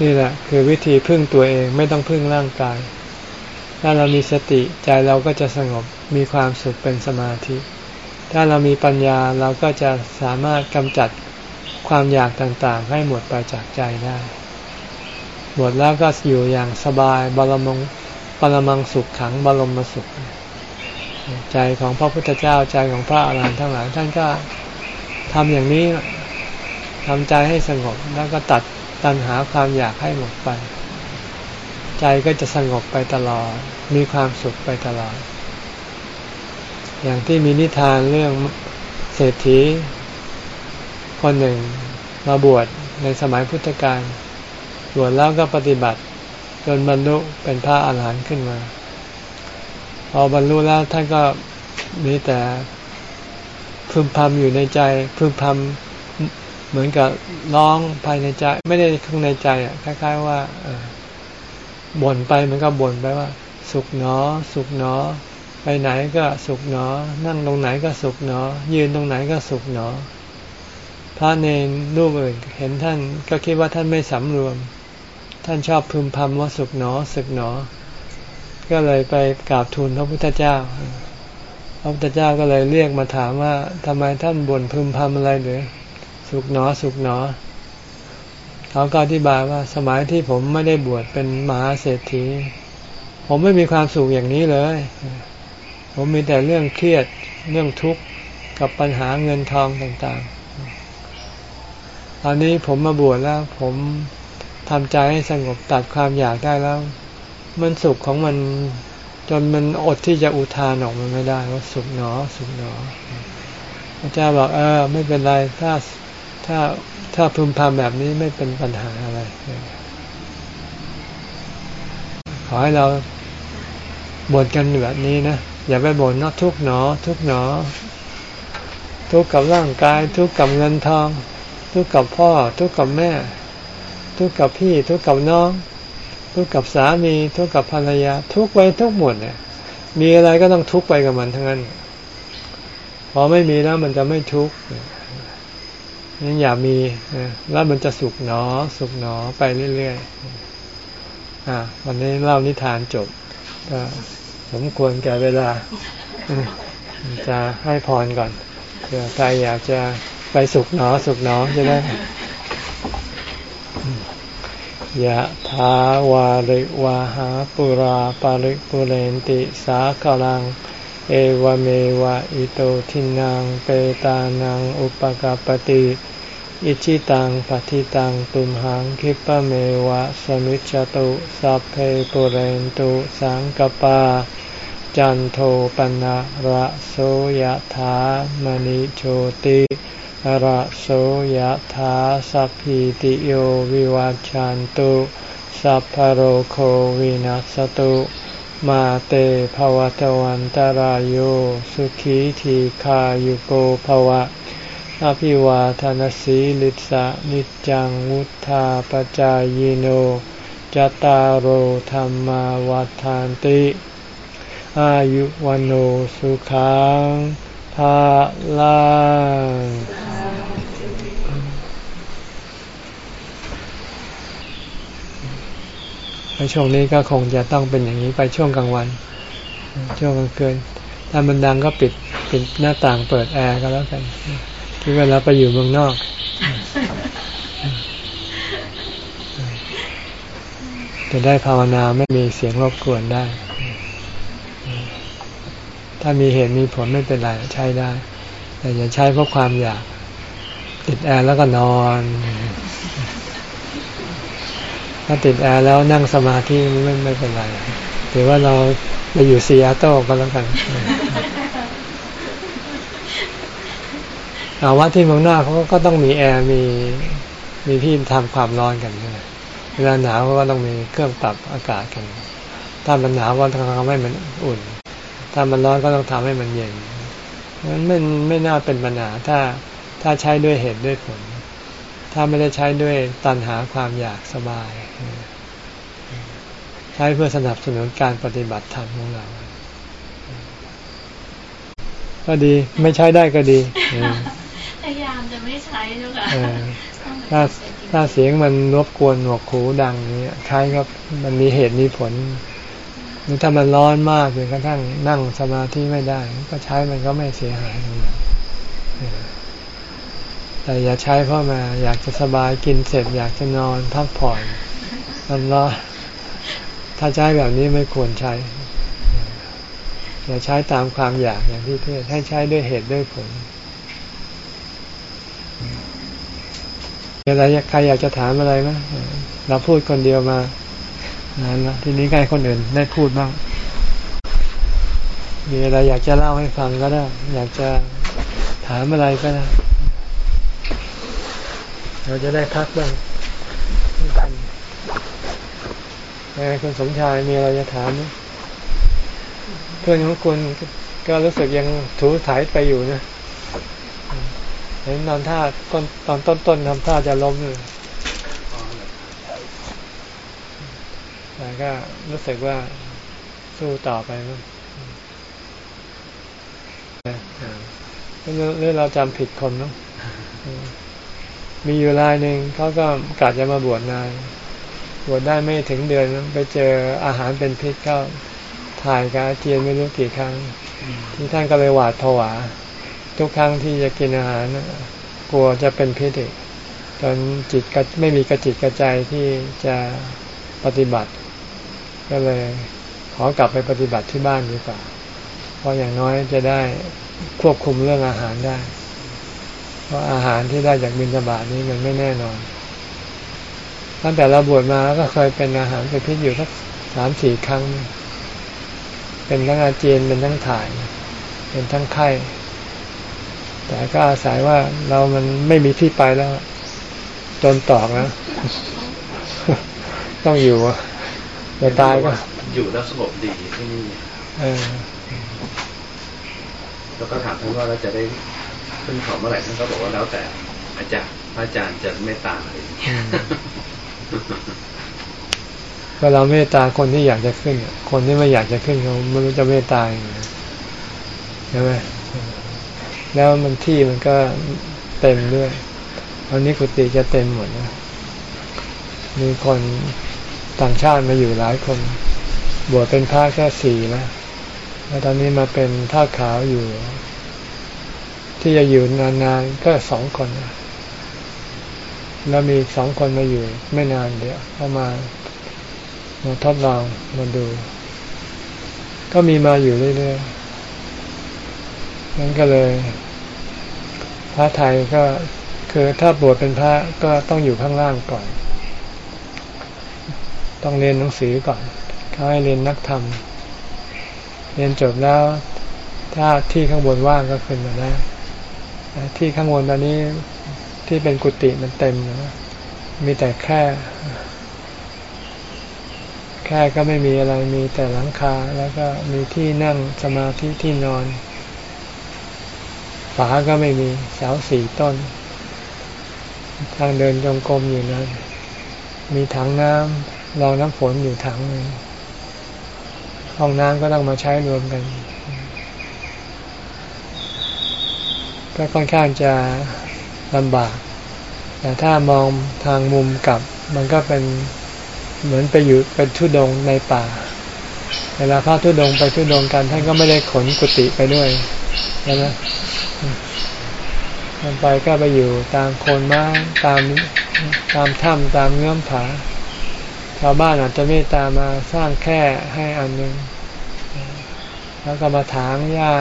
นี่แหละ คือวิธีพึ่งตัวเองไม่ต้องพึ่งร่างกาย ถ้าเรามีสติใจเราก็จะสงบมีความสุขเป็นสมาธิ ถ้าเรามีปัญญาเราก็จะสามารถกำจัด ความอยากต่างๆ ให้หมดไปจากใจได้ หมดแล้วก็อยู่อย่างสบายบรมงปรมังสุขขังบรมสุข ใจของพระพุทธเจ้าใจของพระอาหารหันต์ทั้งหลายท่านก็ทำอย่างนี้ทำใจให้สงบแล้วก็ตัดตัณหาความอยากให้หมดไป ใจก็จะสงบไปตลอด มีความสุขไปตลอด อย่างที่มีนิทานเรื่องเศรษฐี คนหนึ่งมาบวชในสมัยพุทธกาลบวชแล้วก็ปฏิบัติ จนบรรลุเป็นพระอาหารหันต์ขึ้นมา พอบรรลุแล้วท่านก็มีแต่พึมพำอยู่ในใจพึมพำเหมือนกับร้องภายในใจ ไม่ได้ข้างในใจอะคล้าย ๆ ว่าบ่นไปมันก็บ่นไปว่า สุขเนอ สุขเนอ ไปไหนก็สุขเนอ นั่งตรงไหนก็สุขเนอ ยืนตรงไหนก็สุขเนอ พระเนรรูปอื่นเห็นท่านก็คิดว่าท่านไม่สำรวม ท่านชอบพึมพำว่าสุขเนอสุขเนอ ก็เลยไปกราบทูลพระพุทธเจ้า พระพุทธเจ้าก็เลยเรียกมาถามว่าทำไมท่านบ่นพึมพำอะไรหรือสุขหนอสุขหนอเขาก็อธิบายว่าสมัยที่ผมไม่ได้บวชเป็นมหาเศรษฐี ผมไม่มีความสุขอย่างนี้เลย ผมมีแต่เรื่องเครียดเรื่องทุกข์กับปัญหาเงินทองต่างๆ อนนี้ผมมาบวชแล้ว ผมทำใจให้สงบตัดความอยากได้แล้ว มันสุขของมันจนมันอดที่จะอุทานออกมาไม่ได้ว่าสุขหนอ สุขหนอพระเจ้าบอกเออ ไม่เป็นไรถ้าถ้าถ้าพึมพำแบบนี้ไม่เป็นปัญหาอะไร ขอให้เราบ่นกันแบบนี้นะ อย่าไปบ่นนะทุกหนอ ทุกหนอ ทุกกับร่างกาย ทุกกับเงินทอง ทุกกับพ่อ ทุกกับแม่ ทุกกับพี่ ทุกกับน้อง ทุกกับสามี ทุกกับภรรยา ทุกไว้ทุกหมดเนี่ยมีอะไรก็ต้องทุกไปกับมันทั้งนั้นพอไม่มีแล้วมันจะไม่ทุกข์นั่นอย่ามีแล้วมันจะสุขหนอ สุขหนอไปเรื่อยๆอ่าวันนี้เล่านิทานจบก็สมควรแก่เวลาจะให้พรก่อนเผื่อใครอยากจะ ไปสุขหนอสุขหนอจะได้ยะถาวาริวาหาปุราปาริปุเรนติสาคลัง เอวเมวะอิโตทินังเปตานังอุปกาปติอิชิตังปฏิตังตุมหังคิปะเมวะสมิจจตุสัพเพปุเรนตุสังกปา จันโทปนะระโสยะถามณิโชติ ระโสยถาสัพพิติโยวิวัจจันตุ สัพพโรโควินัสตุ มาเตภวตวันตารโยสุขีทีขายุโกภวะอภิวาทานสีลิสะนิจังมุธาปจายโนจตารโหธรรมวาทานติ อายุวันโอสุขังภาลัง ในช่วงนี้ก็คงจะต้องเป็นอย่างนี้ไปช่วงกลางวัน ช่วงกลางคืนถ้ามันดังก็ปิดปิดหน้าต่างเปิดแอร์ก็แล้วกันที่เวลาไปอยู่เมืองนอกจะได้ภาวนาไม่มีเสียงรบกวนได้ ถ้ามีเหตุมีผลไม่เป็นไรใช้ได้ แต่อย่าใช้เพราะความอยาก ติดแอร์แล้วก็นอน ถ้าติดแอร์แล้วนั่งสมาธิไม่ไม่เป็นไรถือว่าเราไปอยู่ซีแอตเทิลก็แล้วกันอาว่าที่เมืองหนาวเขาก็ต้องมีแอร์มีมีที่ทำความร้อนกันใช่ไหมเวลาหนาวเขาก็ต้องมีเครื่องปรับอากาศกัน ถ้ามันหนาวก็ต้องทำให้มันอุ่น ถ้ามันร้อนก็ต้องทำให้มันเย็นนั้นไม่ไม่น่าเป็นปัญหาถ้าถ้าใช้ด้วยเหตุด้วยผล ถ้าไม่ได้ใช้ด้วยตันหาความอยากสบาย ใช้เพื่อสนับสนุนการปฏิบัติธรรมของเรา ก็ดีไม่ใช้ได้ก็ดีพยายามจะไม่ใช้เจ้าค่ะถ้าถ้าเสียงมันรบกวนหนวกหูดังนี้ใช้ก็มันมีเหตุมีผลหรือถ้ามันร้อนมากจนกระทั่งนั่งสมาธิไม่ได้ ก็ใช้มันก็ไม่เสียหายแต่อย่าใช้เพราะมาอยากจะสบายกินเสร็จอยากจะนอนพักผ่อน มันร้อนถ้าใช้แบบนี้ไม่ควรใช้ อย่าใช้ตามความอยากอย่างที่เทศให้ใช้ด้วยเหตุด้วยผลอะไรใครอยากจะถามอะไรไหมเราพูดคนเดียวมานานละทีนี้ใครคนอื่นได้พูดบ้างมีอะไรอยากจะเล่าให้ฟังก็ได้ อยากจะถามอะไรก็ได้ เราจะได้พักบ้างไง คุณสมชายมีอะไรจะถามเพื่อนของคุณก็รู้สึกยังถูถ่ายไปอยู่นะเห็นตอนท่าต้นตอนต้นต้นทำท่าจะล้มเลยแต่ก็รู้สึกว่าสู้ต่อไปมั้งหรือเราจำผิดคนเนาะมีอยู่รายหนึ่งเขาก็กาจะมาบวชนาย บวชได้ไม่ถึงเดือนไปเจออาหารเป็นพิษเข้าถ่ายกับอาเจียนไม่รู้กี่ครั้ง ที่ท่านก็เลยหวาดผวา ทุกครั้งที่จะกินอาหารกลัวจะเป็นพิษอีกจนจิตก็ไม่มีกระจิตกระใจที่จะปฏิบัติ ก็เลยขอกลับไปปฏิบัติที่บ้านดีกว่า เพราะอย่างน้อยจะได้ควบคุมเรื่องอาหารได้ เพราะอาหารที่ได้จากบิณฑบาตนี้มันไม่แน่นอน ตั้งแต่เราบวชมาก็เคยเป็นอาหารเป็นพิษอยู่สักสามสี่ครั้ง เป็นทั้งอาเจียนเป็นทั้งถ่าย เป็นทั้งไข้แต่ก็อาศัยว่าเรามันไม่มีที่ไปแล้วจนตอกนะต้องอยู่จะตายก็อยู่แล้วสงบดีที่นี่เออแล้วก็ถามท่านว่าเราจะได้ขึ้นเขาเมื่อไหร่ท่านก็บอกว่าแล้วแต่อาจารย์พระอาจารย์จะเมตตาอะไรอย่าง เงี้ยก็เราเมตตาคนที่อยากจะขึ้น คนที่ไม่อยากจะขึ้นเขาไม่รู้จะเมตตาอย่างไรใช่ไหมแล้วมันที่มันก็เต็มด้วยวันนี้กุฏิจะเต็มหมดนะ มีคนต่างชาติมาอยู่หลายคน บวชเป็นพระแค่สี่นะแล้วตอนนี้มาเป็นท่าขาวอยู่ ที่จะอยู่นานๆก็สองคนนะ แล้วมีสองคนมาอยู่ไม่นานเดียวเข้ามามาทดลองมาดู ก็มีมาอยู่เรื่อยๆนั่นก็เลย พระไทยก็คือถ้าบวชเป็นพระก็ต้องอยู่ข้างล่างก่อน ต้องเรียนหนังสือก่อนเขาให้เรียนนักธรรม เรียนจบแล้ว ถ้าที่ข้างบนว่างก็ขึ้นมาได้ที่ข้างบนตอนนี้ ที่เป็นกุฏิมันเต็มนะมีแต่แค่ แค่ก็ไม่มีอะไรมีแต่หลังคาแล้วก็มีที่นั่งสมาธิที่นอน ฝาก็ไม่มีเสาสี่ต้น ทางเดินจงกรมอยู่นั้นมีถังน้ำรองน้ำฝนอยู่ถังหนึ่งห้องน้ำก็ต้องมาใช้รวมกัน ก็ค่อนข้างจะ ลำบาก แต่ถ้ามองทางมุมกลับ มันก็เป็นเหมือนไปอยู่เป็นทุดงในป่า เวลาพระทุดงไปทุดงกันท่านก็ไม่ได้ขนกุฏิไปด้วยใช่ไหมมันไปก็ไปอยู่ตามโคนไม้ตามตามถ้ำตามเงื่อมผาชาวบ้านอาจจะเมตตามาสร้างแค่ให้อันหนึ่งแล้วก็มาถางหญ้า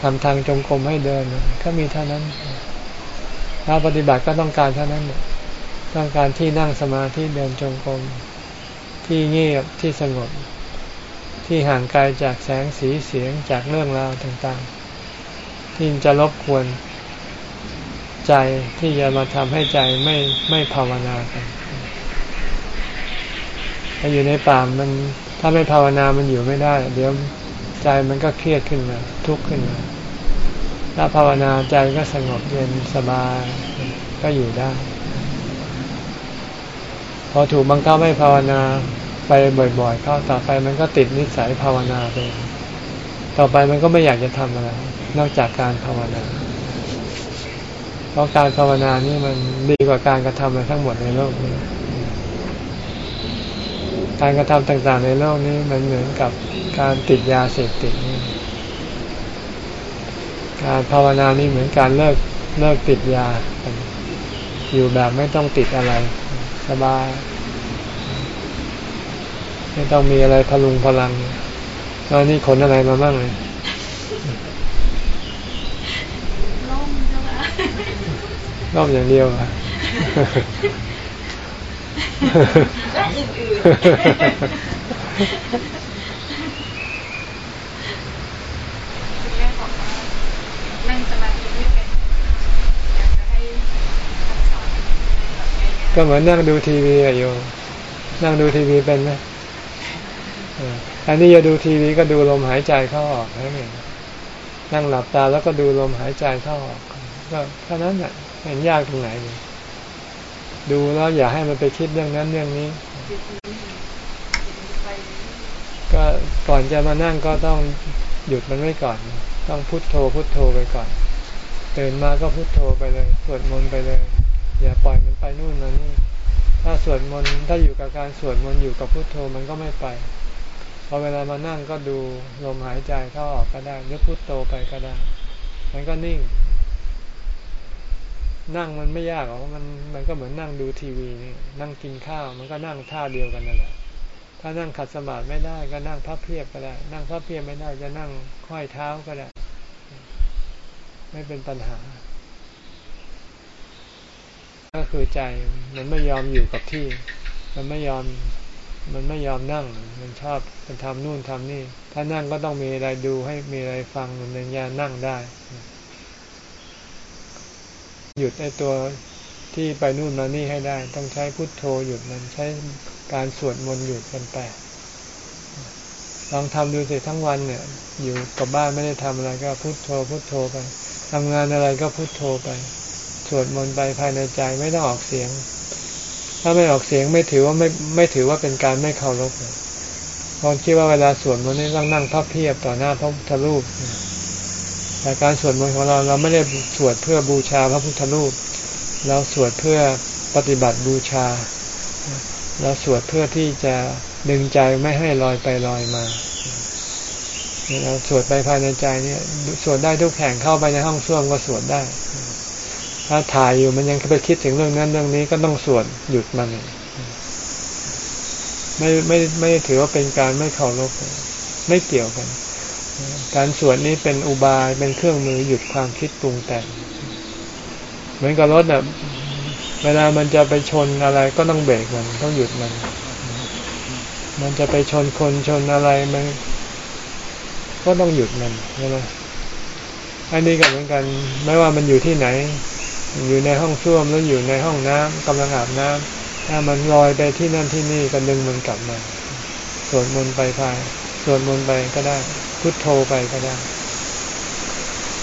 ทำทางจงกรมให้เดิน ก็มีเท่านั้น ถ้าปฏิบัติก็ต้องการเท่านั้นต้องการที่นั่งสมาธิเดินจงกรมที่เงียบที่สงบ ที่ห่างไกลจากแสงสีเสียงจากเรื่องราวต่างๆ ที่จะรบกวนใจที่จะมาทำให้ใจไม่ไม่ภาวนากันถ้าอยู่ในป่ามันถ้าไม่ภาวนามันอยู่ไม่ได้ เดี๋ยวใจมันก็เครียดขึ้นมา ทุกข์ขึ้นมา ถ้าภาวนาใจก็สงบเย็นสบายก็อยู่ได้ พอถูกบังคับให้ภาวนาไปบ่อยๆ เข้าต่อไปมันก็ติดนิสัยภาวนาไป ต่อไปมันก็ไม่อยากจะทำอะไร นอกจากการภาวนา เพราะการภาวนานี่มันดีกว่าการกระทำอะไรทั้งหมดในโลกนี้ การกระทำต่างๆในโลกนี้มันเหมือนกับการติดยาเสพติดนี่ การภาวนานี่เหมือนการเลิกเลิกติดยา อยู่แบบไม่ต้องติดอะไร สบาย ไม่ต้องมีอะไรพลุงพลังตอนนี้ขนอะไรมาบ้างเลยล่มใช่ไหมรอบอย่างเดียวอะและอื่นๆคุณแม่บอกว่านั่งสมาธิไม่เป็นอยากจะให้คำสอนแบบง่ายๆ ก็เหมือนนั่งดูทีวีอะโยมนั่งดูทีวีเป็นไหมอันนี้จะดูทีวีก็ดูลมหายใจเข้าออกนั่นเองนั่งหลับตาแล้วก็ดูลมหายใจเข้าออกก็เท่านั้นแหละเห็นยากตรงไหนเลยดูแล้วอย่าให้มันไปคิดเรื่องนั้นเรื่องนี้ ก็ก่อนจะมานั่งก็ต้องหยุดมันไว้ก่อน ต้องพุโทโธพุโทโธไปก่อนตื่นมาก็พุโทโธไปเลยสวดมนต์ไปเลย อย่าปล่อยมันไปนู่นมานี่ ถ้าสวดมนต์ถ้าอยู่กับการสวดมนต์อยู่กับพุโทโธมันก็ไม่ไปพออเวลามานั่งก็ดูลมหายใจเข้าออกก็ได้หรือพุทโธไปก็ได้ มันก็นิ่ง นั่งมันไม่ยากหรอกมันมันก็เหมือนนั่งดูทีวีนี่นั่งกินข้าวมันก็นั่งท่าเดียวกันนั่นแหละถ้านั่งขัดสมาธิไม่ได้ก็นั่งพับเพียบก็ได้ นั่งพับเพียบไม่ได้จะนั่งค่อยเท้าก็ได้ ไม่เป็นปัญหา ก็คือใจมันไม่ยอมอยู่กับที่ มันไม่ยอมมันไม่ยอมนั่ง มันชอบมันทำนู่นทำนี่ ถ้านั่งก็ต้องมีอะไรดูให้มีอะไรฟังมันถึงจะนั่งได้ หยุดไอ้ตัวที่ไปนู่นมานี่ให้ได้ ต้องใช้พุทโธหยุดมันใช้การสวดมนต์หยุดกันไปลองทำดูสิทั้งวันเนี่ย อยู่กับบ้านไม่ได้ทำอะไรก็พุทโธพุทโธไปทำงานอะไรก็พุทโธไป สวดมนต์ไปภายในใจไม่ต้องออกเสียง ถ้าไม่ออกเสียงไม่ถือว่าไม่ไม่ถือว่าเป็นการไม่เคารพคนคิดว่าเวลาสวดมนต์นี่ต้องนั่งพับเพียบต่อหน้าพระพุทธรูปแต่การสวดมนต์ของเราเราไม่ได้สวดเพื่อบูชาพระพุทธรูป เราสวดเพื่อปฏิบัติบูชา เราสวดเพื่อที่จะดึงใจไม่ให้ลอยไปลอยมาเราสวดไปภายในใจเนี่ยสวดได้ทุกแห่งเข้าไปในห้องส้วมก็สวดได้ ถ้าถ่ายอยู่มันยังไปคิดถึงเรื่องนั้นเรื่องนี้ก็ต้องสวดหยุดมันไม่ไม่ไม่ถือว่าเป็นการไม่เคารพไม่เกี่ยวกัน การสวดนี้เป็นอุบายเป็นเครื่องมือหยุดความคิดปรุงแต่งเหมือนกับรถอะเวลามันจะไปชนอะไรก็ต้องเบรกมันต้องหยุดมัน มันจะไปชนคนชนอะไรมันก็ต้องหยุดมันใช่ไหมอันนี้ก็เหมือนกัน ไม่ว่ามันอยู่ที่ไหน อยู่ในห้องส้วมแล้วอยู่ในห้องน้ำกำลังอาบน้ำถ้ามันลอยไปที่นั่นที่นี่ก็ดึงมันกลับมาสวดมนต์ไปภายสวดมนต์ไปก็ได้ พุทโธไปก็ได้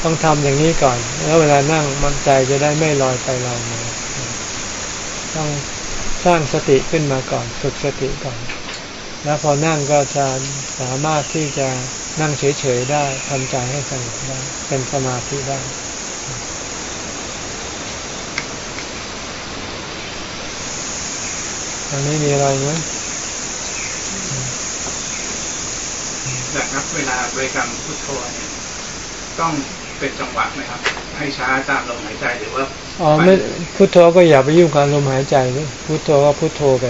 ต้องทำอย่างนี้ก่อน แล้วเวลานั่งมันใจจะได้ไม่ลอยไปลอยมาต้องสร้างสติขึ้นมาก่อน ฝึกสติก่อน แล้วพอนั่งก็จะสามารถที่จะนั่งเฉยๆได้ทำใจให้สงบได้ เป็นสมาธิได้ อันนี้มีอะไรไหมแบบนับเวลาบริกรรมพุทโธเนี่ยต้องเป็นจังหวะไหมครับ ให้ช้าตามลมหายใจหรือว่าอ๋อไม่พุทโธก็อย่าไปยุ่งกับลมหายใจนี่พุทโธก็พุทโธไป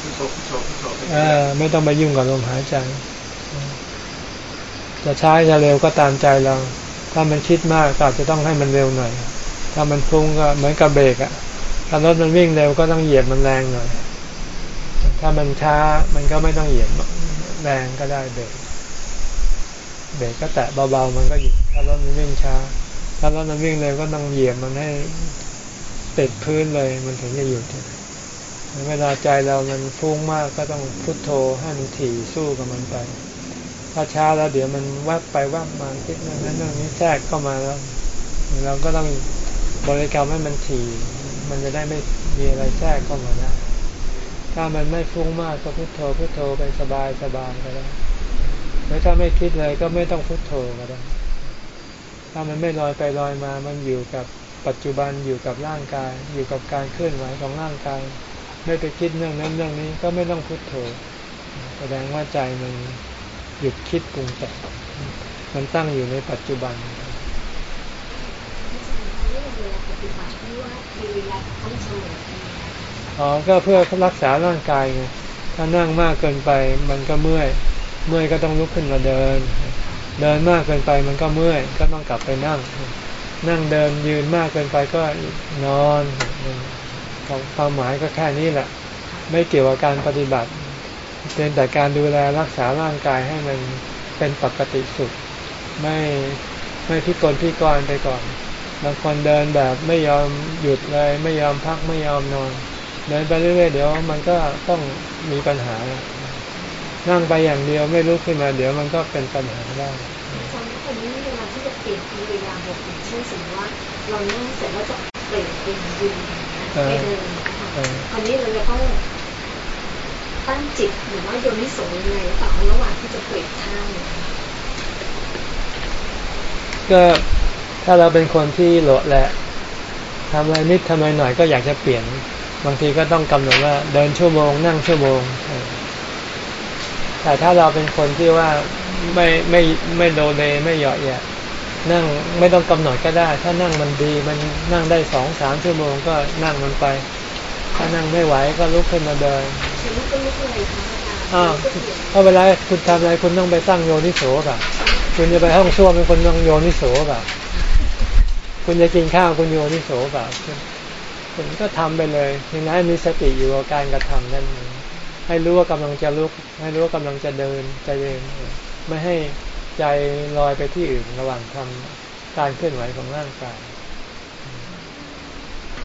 พุทโธพุทโธพุทโธไปเออไม่ต้องไปยุ่งกับลมหายใจ จะช้าจะเร็วก็ตามใจเรา ถ้ามันคิดมากก็อาจจะต้องให้มันเร็วหน่อย ถ้ามันฟุ้งก็เหมือนกับเบรกอะ ถ้ารถมันวิ่งเร็วก็ต้องเหยียบมันแรงหน่อย ถ้ามันช้ามันก็ไม่ต้องเหยียบแรงก็ได้เบรกเบรกก็แตะเบาๆมันก็หยุดถ้ารถมันวิ่งช้า ถ้ารถมันวิ่งเร็วก็ต้องเหยียบมันให้ติดพื้นเลย มันถึงจะหยุดเวลาใจเรามันฟุ้งมากก็ต้องพุโทโธให้มันถี่สู้กับมันไป ถ้าช้าแล้วเดี๋ยวมันวับไปวับมาคิดนั่นนั่นนี้แทรกเข้ามาแล้ว เราก็ต้องบริกรรมให้มันถี่ มันจะได้ไม่มีอะไรแทรกเข้ามาได้ถ้ามันไม่ฟุ้งมากก็พุโทโธพุโทโธไปสบายสบายก็ได้หรือถ้าไม่คิดเลยก็ไม่ต้องพุโทโธก็ได้ ถ้ามันไม่ลอยไปลอยมา มันอยู่กับปัจจุบันอยู่กับร่างกาย อยู่กับการเคลื่อนไหวของร่างกาย ไม่ไปคิดเรื่องนั้นเรื่องนี้ก็ไม่ต้องพุโทโธ แสดงว่าใจมันหยุดคิดปรุงแต่งมันตั้งอยู่ในปัจจุบัน อ๋อก็เพื่อรักษาร่างกายไงถ้านั่งมากเกินไปมันก็เมื่อย เมื่อยก็ต้องลุกขึ้นมาเดิน เดินมากเกินไปมันก็เมื่อย ก็ต้องกลับไปนั่ง นั่งเดินยืนมากเกินไปก็นอนความหมายก็แค่นี้แหละ ไม่เกี่ยวกับการปฏิบัติเป็นแต่การดูแลรักษาร่างกายให้มันเป็นปกติสุด ไม่ไม่พิกลพิกรไปก่อน บางคนเดินแบบไม่ยอมหยุดเลยไม่ยอมพักไม่ยอมนอน เดินไปเรื่อยๆเดี๋ยวมันก็ต้องมีปัญหา นั่งไปอย่างเดียวไม่ลุกขึ้นมา เดี๋ยวมันก็เป็นปัญหาได้คนนี้เวลาที่จะเปลี่ยนอิริยาบถอย่างเช่นสมมติว่าเรานั่งเสร็จแล้วจะเปลี่ยนเป็นยืนไปเดินคราวนี้เราจะต้องตั้งจิตหรือว่าโยนิโสยังไงต่อระหว่างที่จะเปลี่ยนท่าก็ ถ้าเราเป็นคนที่โหละแหละทำอะไรนิดทำอะไรหน่อยก็อยากจะเปลี่ยน บางทีก็ต้องกำหนดว่าเดินชั่วโมง นั่งชั่วโมง แต่ถ้าเราเป็นคนที่ว่าไม่ไม่ไม่โดเลไม่เหยาะแยะนั่งไม่ต้องกำหนดก็ได้ ถ้านั่งมันดีมันนั่งได้สองสามชั่วโมงก็นั่งมันไป ถ้านั่งไม่ไหวก็ลุกขึ้นมาเดินชีวิตก็ลุกเลยค่ะอาจารย์อ้าวก็เปลี่ยนเพราะเวลาคุณทำอะไรคุณต้องไปสร้างโยนิโสกับคุณจะไปห้องส้วมเป็นคนต้องโยนิโสกับ คุณจะกินข้าวคุณโยนิโสกับคุณก็ทำไปเลยอย่างนั้นมีสติอยู่กับการกระทำนั่นเองให้รู้ว่ากำลังจะลุก ให้รู้ว่ากำลังจะเดินจะเดินไม่ให้ใจลอยไปที่อื่นระหว่างทำการเคลื่อนไหวของร่างกาย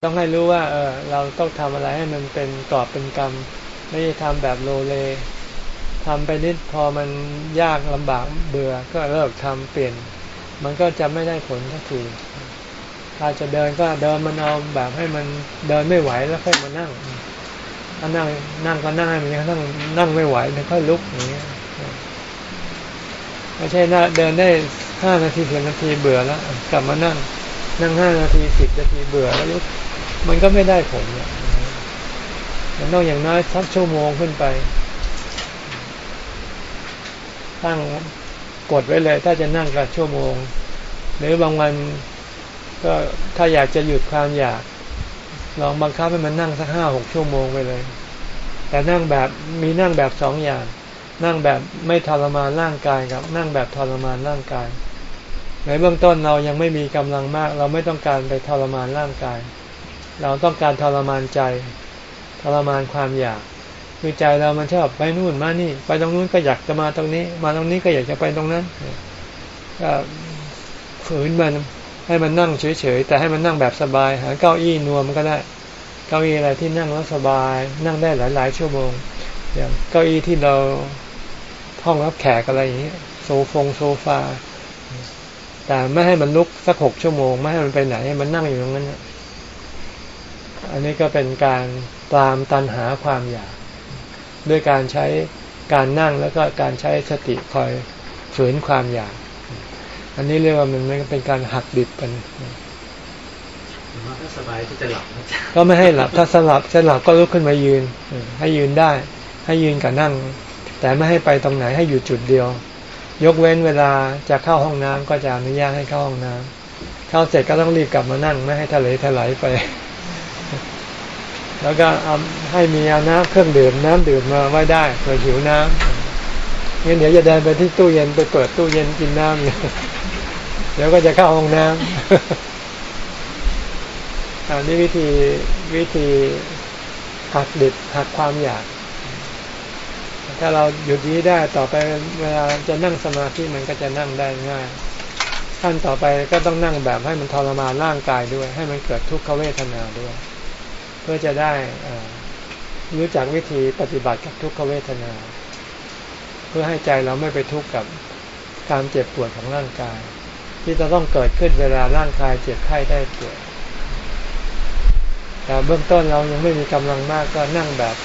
ต้องให้รู้ว่า เออเราต้องทำอะไรให้มันเป็นกอบเป็นกรรม ไม่ใช่ทำแบบโลเลทำไปนิดพอมันยากลำบากเบื่อก็เลิกทำเปลี่ยน มันก็จะไม่ได้ผลทันที ถ้าจะเดินก็เดินมันเอาแบบให้มันเดินไม่ไหวแล้วค่อยมานั่งถ้านั่งนั่งก็นั่งให้มันนั่งนั่งไม่ไหวแล้วค่อยลุกอย่างเงี้ยไม่ใช่นะเดินได้ห้านาทีสิบนาทีเบื่อแล้วกลับมานั่ง นั่งห้านาทีสิบนาทีเบื่อแล้วลุกมันก็ไม่ได้ผลเนี่ยมันต้องอย่างน้อยสักชั่วโมงขึ้นไป ตั้งกดไว้เลย ถ้าจะนั่งกับชั่วโมง หรือบางวัน ก็ถ้าอยากจะหยุดความอยาก ลองบังคับให้มันนั่งสักห้าหกชั่วโมงไปเลย แต่นั่งแบบมีนั่งแบบสองอย่าง นั่งแบบไม่ทรมานร่างกายกับ นั่งแบบทรมานร่างกาย ในเบื้องต้นเรายังไม่มีกำลังมาก เราไม่ต้องการไปทรมานร่างกาย เราต้องการทรมานใจ ทรมานความอยากคือใจเรามันชอบไปนู่นมานี่ ไปตรงนู้นก็อยากจะมาตรงนี้ มาตรงนี้ก็อยากจะไปตรงนั้นก็ฝืนมัน ให้มันนั่งเฉยๆแต่ให้มันนั่งแบบสบาย หาเก้าอี้นวมก็ได้ เก้าอี้อะไรที่นั่งแล้วสบาย นั่งได้หลายๆ ชั่วโมง อย่างเก้าอี้ที่เราห้องรับแขกอะไรอย่างเงี้ยโซฟงโซฟา แต่ไม่ให้มันลุกสักหกชั่วโมง ไม่ให้มันไปไหนให้มันนั่งอยู่ตรงนั้นอันนี้ก็เป็นการตามตันหาความอยาก ด้วยการใช้การนั่งแล้วก็การใช้สติคอยฝืนความอยาก อันนี้เรียกว่ามันเป็นการหักดิบกันถ้าสบายที่จะหลับก็ไม่ให้หลับ ถ้าสลับจะหลับก็ลุกขึ้นมายืน ให้ยืนได้ ให้ยืนกับนั่ง แต่ไม่ให้ไปตรงไหนให้อยู่จุดเดียว ยกเว้นเวลาจะเข้าห้องน้ำก็จะอนุญาตให้เข้าห้องน้ำเข้าเสร็จก็ต้องรีบกลับมานั่ง ไม่ให้ทะเลทลายไป แล้วก็เอาให้มีเอาน้ำเครื่องดื่มน้ำดื่มมาไว้ได้เผื่อหิวน้ำงั้นเดี๋ยวจะเดินไปที่ตู้เย็นไปเปิดตู้เย็นกินน้ำเนี่ย เดี๋ยวก็จะเข้าห้องน้ำอันนี้วิธีวิธีหักดิบหักความอยาก ถ้าเราหยุดนี้ได้ต่อไปเวลาจะนั่งสมาธิมันก็จะนั่งได้ง่ายขั้นต่อไปก็ต้องนั่งแบบให้มันทรมานร่างกายด้วย ให้มันเกิดทุกขเวทนาด้วย เพื่อจะได้รู้จักวิธีปฏิบัติกับทุกขเวทนา เพื่อให้ใจเราไม่ไปทุกข์กับการเจ็บปวดของร่างกาย ที่จะต้องเกิดขึ้นเวลาร่างกายเจ็บไข้ได้ป่วยแต่เบื้องต้นเรายังไม่มีกำลังมากก็นั่งแบบ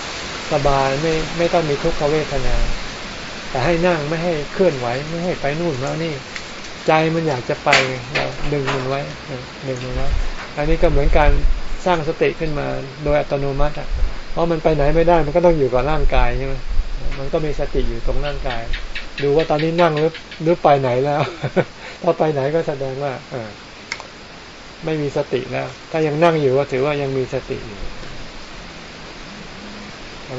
สบายไม่ไม่ต้องมีทุกขเวทนา แต่ให้นั่งไม่ให้เคลื่อนไหวไม่ให้ไปนู่นมานี่ ใจมันอยากจะไปเราดึงมันไว้ดึงมันไว้อันนี้ก็เหมือนการสร้างสติขึ้นมาโดยอัตโนมัติอะเพราะมันไปไหนไม่ได้มันก็ต้องอยู่กับร่างกายใช่ไหมมันก็มีสติอยู่ตรงร่างกาย ดูว่าตอนนี้นั่งหรือหรือไปไหนแล้ว ถ้าไปไหนก็แสดงว่าอไม่มีสติแล้ว ถ้ายังนั่งอยู่ก็ถือว่ายังมีสติอยู่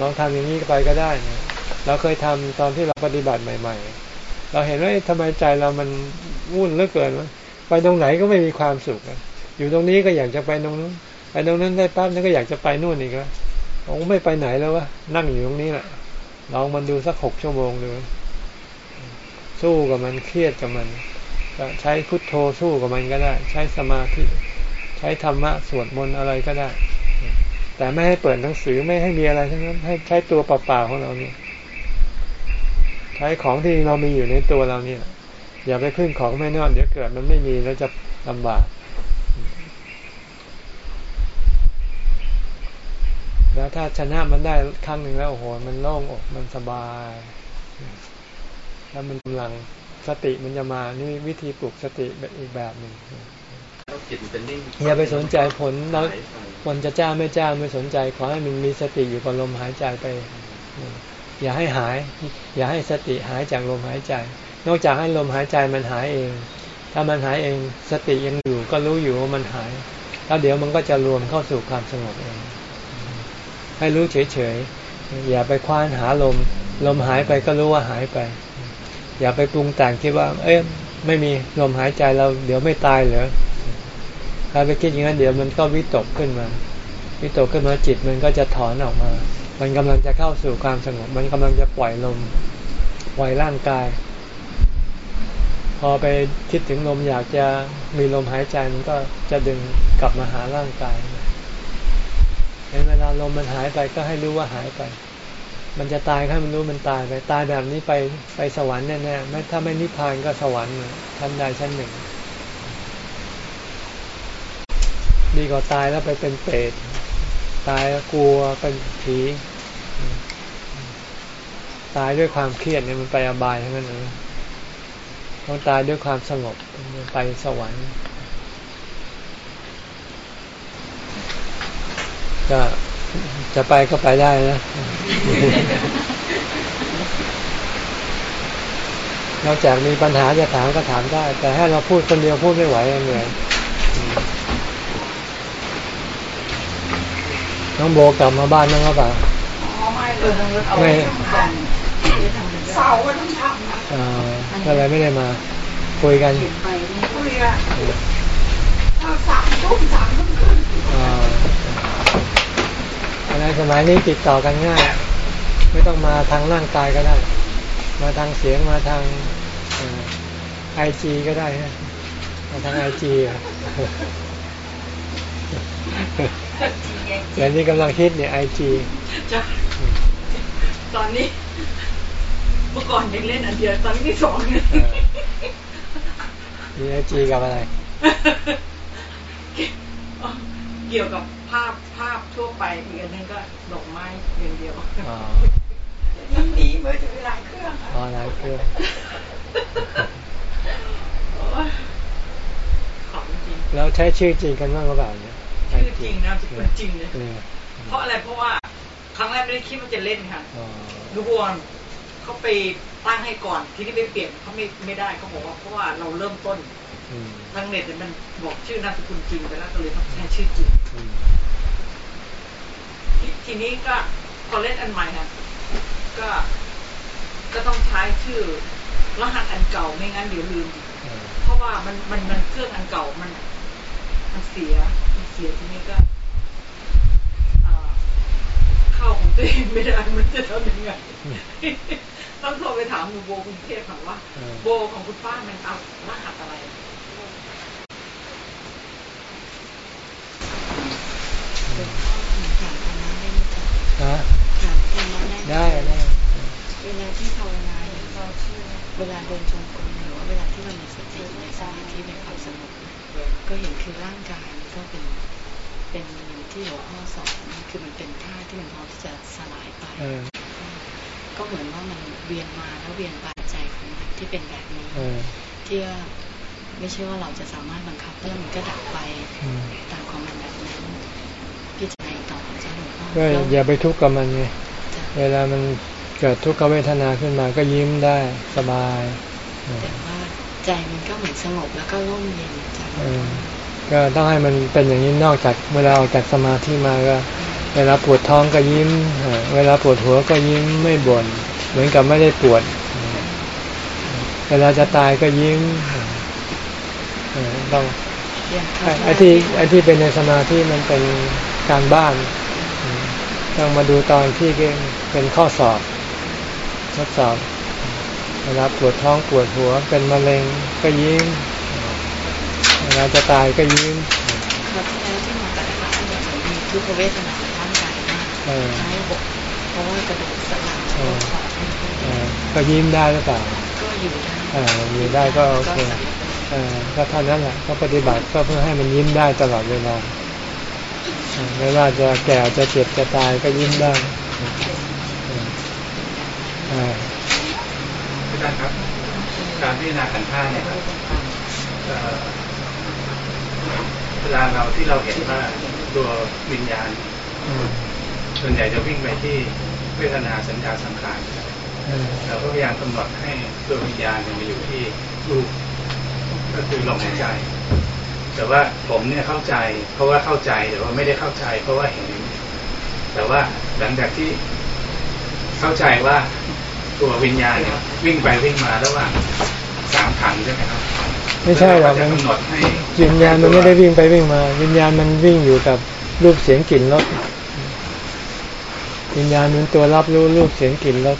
ลองทำอย่างนี้ไปก็ได้นะเราเคยทำตอนที่เราปฏิบัติใหม่ ๆ เราเห็นว่าทำไมใจเรามันวุ่นเหลือเกินไปตรงไหนก็ไม่มีความสุขอยู่ตรงนี้ก็อยากจะไปตรงนู้นไปตรงนั้นได้ปั๊บนั่นก็อยากจะไปนู่นอีกแล้วผมไม่ไปไหนแล้ววะนั่งอยู่ตรงนี้แหละลองมันดูสักหกชั่วโมงดูสู้กับมันเครียดกับมัน ก็ใช้พุทโธสู้กับมันก็ได้ ใช้สมาธิใช้ธรรมะสวดมนต์อะไรก็ได้ แต่ไม่ให้เปิดหนังสือไม่ให้มีอะไรทั้งนั้นให้ใช้ตัวเปล่าๆของเราเนี่ยใช้ของที่เรามีอยู่ในตัวเราเนี่ย อย่าไปพึ่งของไม่นอนเดี๋ยวเกิดมันไม่มีแล้วจะลำบากแล้วถ้าชนะมันได้ครั้งหนึ่งแล้วโอ้โห มันโล่งอกมันสบาย แล้วมันกำลัง สติมันจะมานี่วิธีปลุกสติแบบอีกแบบหนึ่งอย่าไปสนใจผลแล้วผลจะจ้าไม่จ้าไม่สนใจขอให้มันมีสติอยู่กับลมหายใจไปถอย่าให้หาย อย่าให้สติหายจากลมหายใจ นอกจากให้ลมหายใจมันหายเอง ถ้ามันหายเองสติยังอยู่ก็รู้อยู่ว่ามันหาย แล้วเดี๋ยวมันก็จะรวมเข้าสู่ความสงบเอง ให้รู้เฉยๆอย่าไปคว้านหาลม ลมหายไปก็รู้ว่าหายไป อย่าไปปรุงแต่งคิดว่า เอ๊ะไม่มีลมหายใจเราเดี๋ยวไม่ตายเหรอถ้าไปคิดอย่างนั้นเดี๋ยวมันก็วิตกขึ้นมา วิตกขึ้นมาจิตมันก็จะถอนออกมา มันกำลังจะเข้าสู่ความสงบ มันกำลังจะปล่อยลม ปล่อยร่างกาย พอไปคิดถึงลมอยากจะมีลมหายใจมันก็จะดึงกลับมาหาร่างกายเห็นเวลาลมมันหายไปก็ให้รู้ว่าหายไป มันจะตายให้มันรู้มันตายไปตายแบบนี้ไปไปสวรรค์แน่ๆไม่ถ้าไม่นิพพานก็สวรรค์ชั้นใดชั้นหนึ่ง ดีกว่าตายแล้วไปเป็นเปรตตายกลัวเป็นผีตายด้วยความเครียดเนี่ยมันไปอบายทั้งนั้นเลยต้องตายด้วยความสงบไปสวรรค์ก็ จะไปก็ไปได้นะนอกจากมีปัญหาจะถามก็ถามได้ แต่ให้เราพูดคนเดียวพูดไม่ไหวเหนื่อยน้องโบกลับมาบ้านนั่งก็เปล่าไม่เลยเอาไม่เสาร์ก็ต้องทำนะเอ่อก็เลยไม่ได้มา คุยกันคุยอะถ้าสามทุ่มสามทุ่ม ครึ่งเอ่ออะไรสมัยนี้ติดต่อกันง่าย ไม่ต้องมาทางร่างกายก็ได้ มาทางเสียงมาทางไอจีก็ได้ฮะมาทางไอจีเดี๋ยวนี้กำลังฮิตเนี่ยไอจีจ้ะตอนนี้เมื่อก่อนยังเล่นอันเดียวตอนนี้มีสองเลยมีไอจีกับอะไร เกี่ยวกับภาพภาพทั่วไปอีกอันหนึงก็ดอกไม้อย่างเดียวอ๋อยังดีเมื่อถึงเวลาเครื่องออนไลน์เครื่องโอ๊ยขำจริงแล้วใช้ชื่อจริงกันบ้างหรือเปล่าเนี่ยชื่อจริงนามสกุลจริงเลยเออเพราะอะไรเพราะว่าครั้งแรกไม่ได้คิดว่าจะเล่นค่ะอ๋อลูกวอนเขาไปตั้งให้ก่อนที่นี่ไปเปลี่ยนเขาไม่ไม่ได้เขาบอกว่าเพราะว่าเราเริ่มต้นอืมทางเน็ตเนี่ยมันบอกชื่อนามสกุลจริงไปแล้วก็เลยต้องใช้ชื่อจริงอืม ททีนี้ก็พอเล่นอันใหม่ค่ะก็ก็ต้องใช้ชื่อรหัสอันเก่าไม่งั้นเดี๋ยวลืมเออเพราะว่ามันมันมันเครื่องอันเก่ามัน มันเสียมันเสียทีนี้ก็เอ่อเข้าของตัวเองไม่ได้มันจะทำยังไงต้องโทรไปถามหนูโบกรุงเทพค่ะว่าเออโบของคุณป้ามันเอารหัสอะไรฮะถามธรรมะได้ได้เวลาที่ภาวนาเนี่ยเวลาเดินจงกรมหรือว่าเวลาที่เรามีสติในสมาธิในความสงบก็เห็นคือร่างกายมันก็เป็นเป็นอย่างที่หลวงพ่อสอนคือมันเป็นท่าที่มันพร้อมที่จะสลายไปเออก็เหมือนว่ามันเวียนมาแล้วเวียนไปใจของมันที่เป็นแบบนี้เออที่ว่าไม่ใช่ว่าเราจะสามารถบังคับแล้วมันก็ดับไปอืมตามของมันแบบนั้น ก็แล้วอย่าไปทุกข์กับมันไงจะเวลามันเกิดทุกขเวทนาขึ้นมาก็ยิ้มได้สบายเออแต่ว่าใจมันก็เหมือนสงบแล้วก็ร่มเย็นจ้ะเออก็ต้องให้มันเป็นอย่างนี้นอกจากเวลาออกจากสมาธิมาก็ เวลาปวดท้องก็ยิ้มเออเวลาปวดหัวก็ยิ้มไม่บ่นเหมือนกับไม่ได้ปวดเออเวลาจะตายก็ยิ้มเออต้องอย่างคไอ้รั้งแรไอ้กที่ไอ้ที่เป็นในสมาธิมันเป็นการบ้านอืม ต้องมาดูตอนที่เป็นข้อสอบ ทดสอบเวลาปวดท้องปวดหัว เป็นมะเร็งก็ยิ้มเวลาจะตายก็ยิ้มคราวที่แล้วที่มาแต่ละครั้งเนี่ยจะมีทุกขเวทนาในร่างกายมากเออท้ายบกเพราะว่ากระดูกสันหลังจะบกขอบไม่ค่อยเอดีอก็ยิ้มได้หรือเปล่าก็อยู่ได้เอออยู่ได้ก็โอเคก็สำเร็จเออก็เท่านั้นแหละก็ปฏิบัติก็เพื่อให้มันยิ้มได้ตลอดเวลาเออ ไม่ว่าจะแก่จะเจ็บจะตายก็ยิ้มได้ออาจารย์ครับ การพิจารณาขันธ์ห้าเนี่ยครับเวลาเราที่เราเห็นว่าตัววิญญาณส่วนใหญ่จะวิ่งไปที่วทนาสัญญาสังขารเราก็พยายามกำหนดให้ตัววิญญาณมาอยู่ที่รูปก็คือลมหายใจ แต่ว่าผมเนี่ยเข้าใจ เพราะว่าเข้าใจแต่ว่าไม่ได้เข้าใจ เพราะว่าเห็น แต่ว่าหลังจากที่เข้าใจว่าตัววิญญาณเนี่ยวิ่งไปวิ่งมาระหว่างสามขันใช่ไหมครับ ไม่ใช่หรอกมันวิญญาณมันไม่ได้วิ่งไปวิ่งมา วิญญาณมันวิ่งอยู่กับรูปเสียงกลิ่นรสวิญญาณมันตัวรับรู้รูปเสียงกลิ่นรส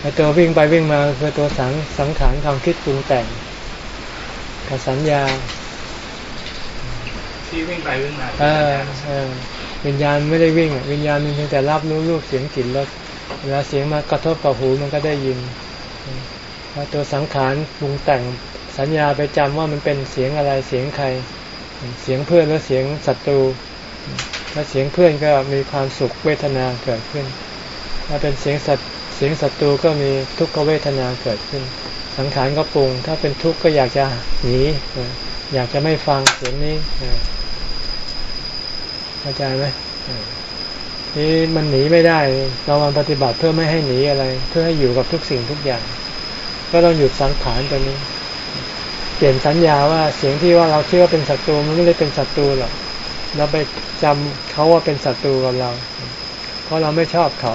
ไอ้ตัววิ่งไปวิ่งมาคือตัวสังสังขารความคิดปรุงแต่งกับสัญญา ที่วิ่งไปวิ่งมาเออเออวิญญาณไม่ได้วิ่งวิญญาณมันเพียงแต่รับรู้รูปเสียงกลิ่นรสเวลาเสียงมากระทบกับหูมันก็ได้ยินพอตัวสังขารปรุงแต่งสัญญาไปจำว่ามันเป็นเสียงอะไรเสียงใคร เสียงเพื่อนหรือเสียงศัตรูถ้าเสียงเพื่อนก็มีความสุขเวทนาเกิดขึ้น ถ้าเป็นเสียงสัตเสียงศัตรูก็มีทุกขเวทนาเกิดขึ้น สังขารก็ปรุง ถ้าเป็นทุกข์ก็อยากจะหนีอยากจะไม่ฟังเสียงนี้ เข้าใจไหมนี่มันหนีไม่ได้ เรามาปฏิบัติเพื่อไม่ให้หนีอะไร เพื่อให้อยู่กับทุกสิ่งทุกอย่าง ก็ต้องหยุดสังขารตัวนี้ เปลี่ยนสัญญาว่าเสียงที่ว่าเราเชื่อเป็นศัตรูมันไม่ได้เป็นศัตรูหรอกเราไปจำเขาว่าเป็นศัตรูกับเรา เพราะเราไม่ชอบเขา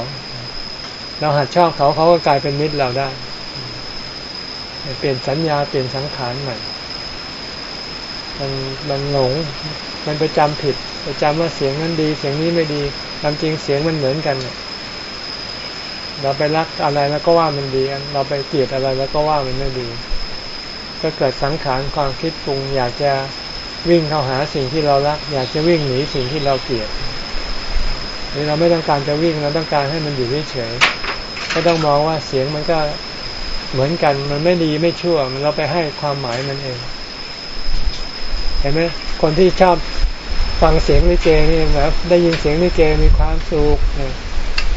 เราหัดชอบเขาเขาก็กลายเป็นมิตรเราได้ เปลี่ยนสัญญาเปลี่ยนสังขารใหม่มันมันหลง มันไปจำผิดไปจำว่าเสียงนั้นดี เสียงนี้ไม่ดีความจริงเสียงมันเหมือนกันเราไปรักอะไรแล้วก็ว่ามันดี เราไปเกลียดอะไรแล้วก็ว่ามันไม่ดี ก็เกิดสังขารความคิดปรุง อยากจะวิ่งเข้าหาสิ่งที่เรารัก อยากจะวิ่งหนีสิ่งที่เราเกลียดนี่เราไม่ต้องการจะวิ่งเราต้องการให้มันอยู่เฉยๆก็ต้องมองว่าเสียงมันก็เหมือนกัน มันไม่ดีไม่ชั่วเราไปให้ความหมายมันเอง เห็นไหมคนที่ชอบ ฟังเสียงลิเกนี่แบบได้ยินเสียงลิเกมีความสุข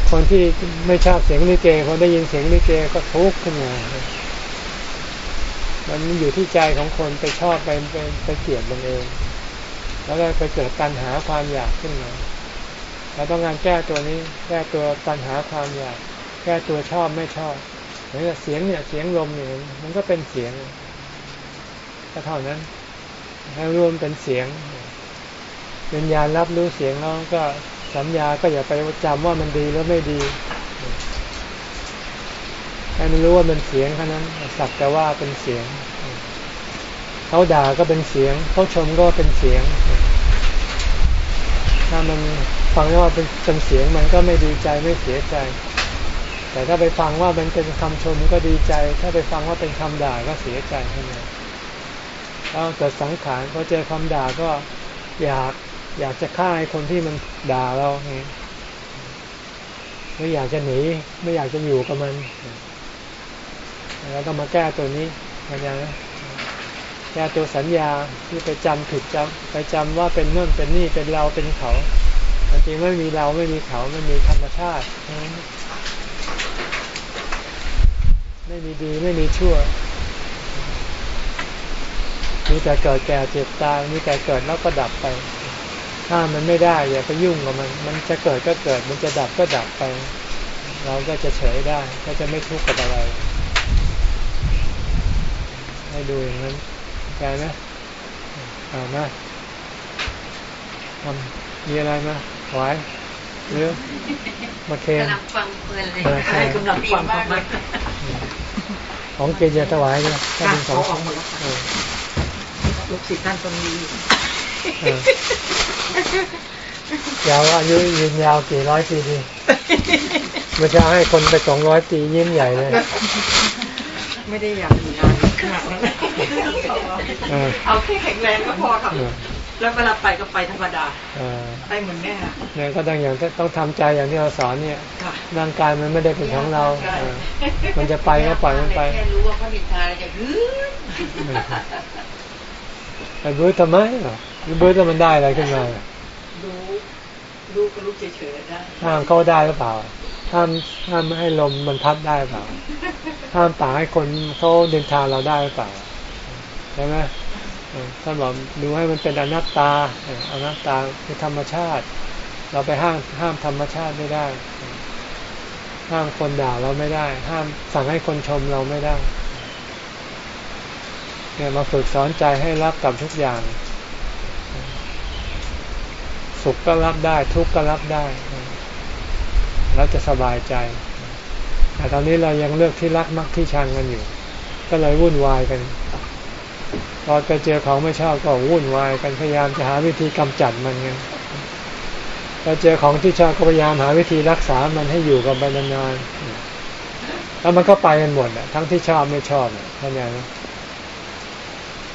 คนที่ไม่ชอบเสียงลิเกพอได้ยินเสียงลิเกก็ทุกข์ขึ้นมามันอยู่ที่ใจของคนไปชอบไปไปไปเกลียดมันเอง แล้วก็ไปเกิดปัญหาความอยากขึ้นมาเราต้องการแก้ตัวนี้ แก้ตัวปัญหาความอยาก แก้ตัวชอบไม่ชอบเหมือนเสียงเนี่ยเสียงลมเนี่ยมันก็เป็นเสียงก็เท่านั้นให้รวมเป็นเสียง วิญญาณรับรู้เสียงแล้วก็สัญญาก็อย่าไปจำว่ามันดีแล้วไม่ดีให้มันรู้ว่าเป็นเสียงเท่านั้นสักแต่ว่าเป็นเสียงเขาด่าก็เป็นเสียงเขาชมก็เป็นเสียง ถ้ามันฟังว่าเป็นเป็นเสียงมันก็ไม่ดีใจไม่เสียใจ แต่ถ้าไปฟังว่ามันเป็นคำชมก็ดีใจ ถ้าไปฟังว่าเป็นคำด่าก็เสียใจใช่ไหมแล้วเกิดสังขารพอเจอคำด่าก็อยาก อยากจะฆ่าไอ้คนที่มันด่าเราไม่อยากจะหนี ไม่อยากจะอยู่กับมัน แล้วก็มาแก้ตัวนี้มันยังแก้ตัวสัญญาที่ไปจำผิดจำไปจำว่าเป็นนู่นเป็นนี่เป็นเราเป็นเขาจริงไม่มีเราไม่มีเขาไม่มีธรรมชาติ ไม่มีดีไม่มีชั่วมีแต่เกิดแก่เจ็บตายมีแต่เกิดแล้วก็ดับไป ถ้ามันไม่ได้ อย่าไปยุ่งกับมัน มันจะเกิดก็เกิด มันจะดับก็ดับไป เราก็จะเฉยได้ ก็จะไม่ทุกข์กับอะไร ให้ดูอย่างนั้นใจไหมเอามาทำมีอะไรมาไหวหรือมาเคนกำลังฟังเพลินเลยกำลังฟังมากเลยของเกณฑ์จะถวายเลยถ้าเป็นของของหมดแล้วลูกศิษย์ท่านตรงนี้ ยาวอายุยืนยาวกี่ร้อยปีดีไม่ใช่ให้คนไปสองร้อยปียิ้มใหญ่เลย ไม่ได้อยากอยู่นานขนาดนั้นเอาแค่แข็งแรงก็พอครับแล้วเวลาไปก็ไปธรรมดาไปเหมือนแม่เนี่ยก็ต้องอย่างต้องทำใจอย่างที่เราสอนเนี่ยร่างกายมันไม่ได้เป็นของเรา มันจะไปก็ปล่อยมันไปแค่รู้ว่าพระบิดาจะฮึไปบื้อทำไมอ่ะบื้อแล้วมันได้อะไรขึ้นมาดูดูก็รู้เฉยๆได้ห้ามเขาได้หรือเปล่าห้ามห้ามให้ลมมันพัดได้เปล่าห้ามป่าให้คนเขาเดินทางเราได้หรือเปล่าใช่ไหมท่านบอกดูให้มันเป็นอนัตตาอนัตตาคือธรรมชาติ เราไปห้ามห้ามธรรมชาติไม่ได้ ห้ามคนด่าเราไม่ได้ ห้ามสั่งให้คนชมเราไม่ได้เนี่ยมาฝึกสอนใจให้รับกับทุกอย่าง สุขก็รับได้ ทุกข์ก็รับได้ แล้วจะสบายใจ แต่ตอนนี้เรายังเลือกที่รักมักที่ชังกันอยู่ ก็เลยวุ่นวายกันพอไปเจอของไม่ชอบก็วุ่นวายกันพยายามจะหาวิธีกำจัดมันกันพอเจอของที่ชอบก็พยายามหาวิธีรักษามันให้อยู่กับไปนานๆแล้วมันก็ไปกันหมดทั้งที่ชอบไม่ชอบเข้าใจไหม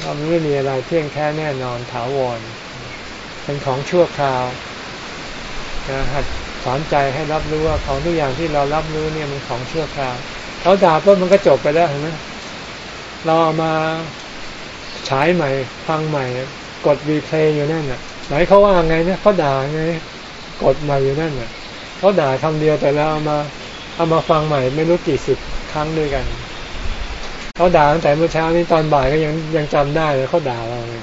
มันไม่มีอะไรเที่ยงแท้แน่นอนถาวร เป็นของชั่วคราวนะหัดสอนใจให้รับรู้ว่าของทุกอย่างที่เรารับรู้เนี่ยมันของชั่วคราวเขาด่าปุ๊บมันก็จบไปแล้วเห็นไหมเราเอามาฉายใหม่ ฟังใหม่ กดรีเพลย์อยู่นั่นน่ะ ไหนเขาว่าไงเนี่ยเขาด่าไงกดใหม่อยู่นั่นน่ะเขาด่าคำเดียวแต่เราเอามาเอามาฟังใหม่ ไม่รู้กี่สิบครั้งด้วยกันเขาด่าตั้งแต่เมื่อเช้านี้ตอนบ่ายก็ยังยังจำได้เลยเขาด่าเราเลย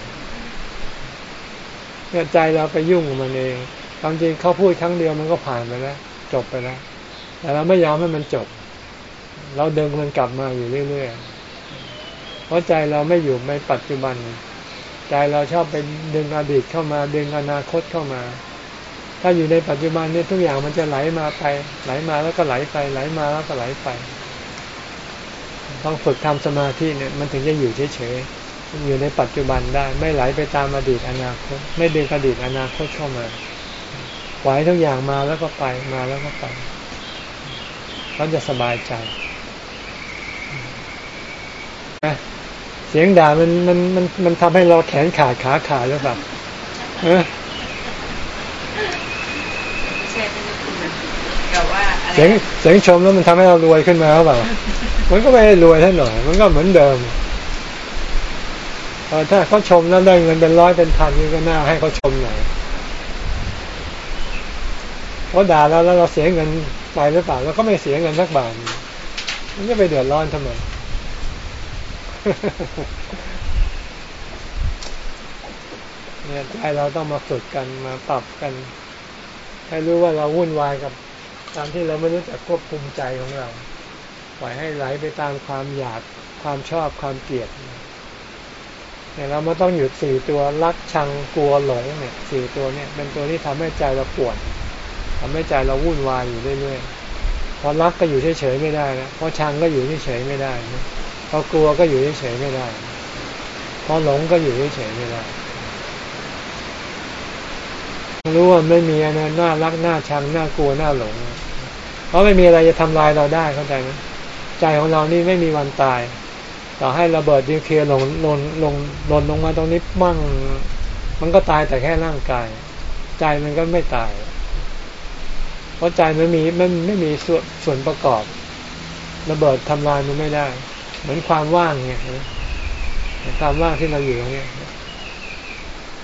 เนี่ยใจเราไปยุ่งกับมันเองความจริงเขาพูดครั้งเดียวมันก็ผ่านไปแล้ว จบไปแล้ว แต่เราไม่ยอมให้มันจบ เราเดินมันกลับมาอยู่เรื่อยๆ เพราะใจเราไม่อยู่ในปัจจุบัน ใจเราชอบไปดึงอดีตเข้ามา ดึงอนาคตเข้ามา ถ้าอยู่ในปัจจุบันเนี่ยทุกอย่างมันจะไหลมาไป ไหลมาแล้วก็ไหลไป ไหลมาแล้วก็ไหลไป ต้องฝึกทำสมาธิเนี่ยมันถึงจะอยู่เฉยๆ อยู่ในปัจจุบันได้ไม่ไหลไปตามอดีตอนาคต ไม่ดึงอดีตอนาคตเข้ามาปล่อยทุกอย่างมาแล้วก็ไปมาแล้วก็ไปเขาจะสบายใจเสียงด่ามันมันมันมันทำให้เราแขนขาดขาขาดหรือเปล่าเสียงเสียงชมแล้วมันทำให้เรารวยขึ้นมาหรือเปล่า มันก็ไม่ได้รวยเท่าหน่อย มันก็เหมือนเดิม ถ้าเขาชมแล้วได้เงินเป็นร้อยเป็นพันนี่ก็น่าให้เขาชมหน่อยเขาด่าเราแล้วเราเสียเงินไปหรือเปล่าเราก็ไม่เสียเงินสักบาทมันจะไปเดือดร้อนทำไมเนี่ยใจเราต้องมาฝึกกันมาปรับกัน ให้รู้ว่าเราวุ่นวายกับตามที่เราไม่รู้จักควบคุมใจของเรา ปล่อยให้ไหลไปตามความอยากความชอบความเกลียดเเนี่ยเรามาต้องหยุดสี่ตัวรักชังกลัวหลงเนี่ยสี่ตัวเนี่ยเป็นตัวที่ทำให้ใจเราปวดทำให้ใจเราวุ่นวายอยู่เรื่อยๆพอรักก็อยู่เฉยๆไม่ได้นะพอชังก็อยู่เฉยๆไม่ได้นะพอกลัวก็อยู่เฉยๆไม่ได้ พอหลงก็อยู่เฉยๆไม่ได้รู้ว่าไม่มีอะไรน่ารักน่าชังน่ากลัวน่าหลง เพราะไม่มีอะไรจะทำลายเราได้เข้าใจไหมใจของเรานี่ไม่มีวันตาย ต่อให้ระเบิดดิวเคลียร์ลงลงลงลนลงมาตรงนี้มั่ง มันก็ตายแต่แค่ร่างกาย ใจมันก็ไม่ตาย เพราะใจมันมีมันไม่มีส่วนส่วนประกอบ ระเบิดทำลายมันไม่ได้ เหมือนความว่างเนี่ยความว่างที่เราอยู่ตรงนี้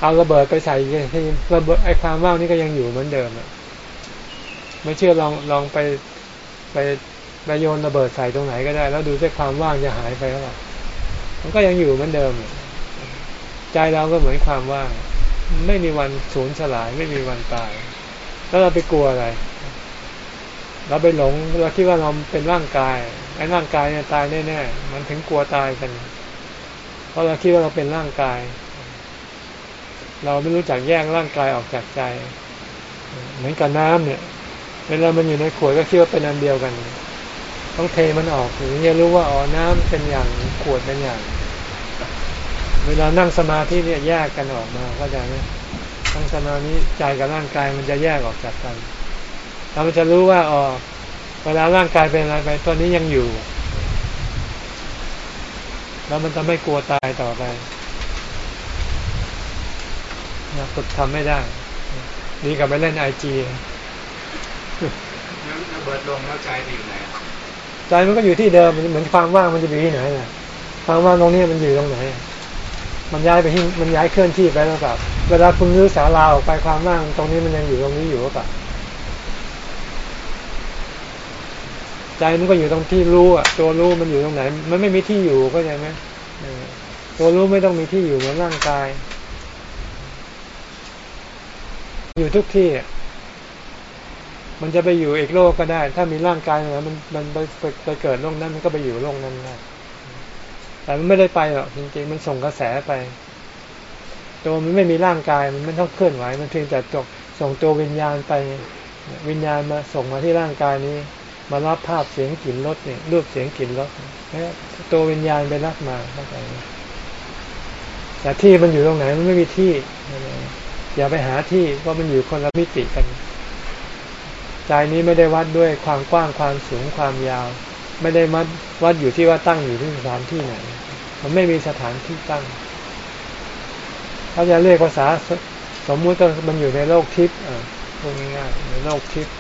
เอาระเบิดไปใส่ที่ระเบิดไอ้ความว่างนี่ก็ยังอยู่เหมือนเดิมอะไม่เชื่อลองลองไปไปไปโยนระเบิดใส่ตรงไหนก็ได้ แล้วดูว่าความว่างจะหายไปหรือเปล่า มันก็ยังอยู่เหมือนเดิม ใจเราก็เหมือนความว่างไม่มีวันสูญสลายไม่มีวันตาย แล้วเราไปกลัวอะไร เราไปหลงเราคิดว่าเราเป็นร่างกายไอ้ร่างกายเนี่ยตายแน่ๆมันถึงกลัวตายกัน เพราะเราคิดว่าเราเป็นร่างกาย เราไม่รู้จักแยกร่างกายออกจากใจ เหมือนกับน้ำเนี่ย เวลามันอยู่ในขวดก็คิดว่าเป็นอันเดียวกัน ต้องเทมันออกถึงจะรู้ว่าอ๋อน้ำเป็นอย่างขวดเป็นอย่าง เวลานั่งสมาธิเนี่ยแยกกันออกมาเข้าใจไหมนั่งสมาธิใจกับร่างกายมันจะแยกออกจากกันเราจะรู้ว่าอ๋อเวลาร่างกายเป็นอะไรไปตัวนี้ยังอยู่ แล้วมันจะไม่กลัวตายต่อไปนะฝึกทำไม่ได้นี่กับไปเล่นไอจีเบิดลงแล้วใจอยู่ไหน ใจมันก็อยู่ที่เดิมเหมือนความว่างมันจะอยู่ที่ไหนน่ะความว่างตรงนี้มันอยู่ตรงไหน มันย้ายไปที่มันย้ายเคลื่อนที่ไปแล้วเปล่าเวลาคุณรื้อสาราออกไปความว่างตรงนี้มันยังอยู่ตรงนี้อยู่หรือเปล่าใจมันก็อยู่ตรงที่รู้อะ ตัวรู้มันอยู่ตรงไหน มันไม่มีที่อยู่ก็ใช่ไหมตัวรู้ไม่ต้องมีที่อยู่เหมือนร่างกาย อยู่ทุกที่ มันจะไปอยู่อีกโลกก็ได้ ถ้ามีร่างกายแล้วมันมันไปไปเกิดโลกนั้นมันก็ไปอยู่โลกนั้นได้แต่มันไม่ได้ไปหรอกจริงๆ มันส่งกระแสไป ตัวมันไม่มีร่างกายมันไม่ต้องเคลื่อนไหว มันเพียงแต่ตกส่งตัววิญญาณไป วิญญาณมาส่งมาที่ร่างกายนี้ มารับภาพเสียงกลิ่นรสเนี่ยรูปเสียงกลิ่นรสแล้วตัววิญญาณไปรับมาเข้าใจแต่ที่มันอยู่ตรงไหนมันไม่มีที่อย่าไปหาที่เพราะมันอยู่คนละมิติกัน ใจนี้ไม่ได้วัดด้วยความกว้างความสูงความยาว ไม่ได้วัดวัดอยู่ที่ว่าตั้งอยู่ที่สถานที่ไหน มันไม่มีสถานที่ตั้งถ้าจะเรียกภาษาสมมุติมันอยู่ในโลกทิพย์พูดง่ายๆในโลกทิพย์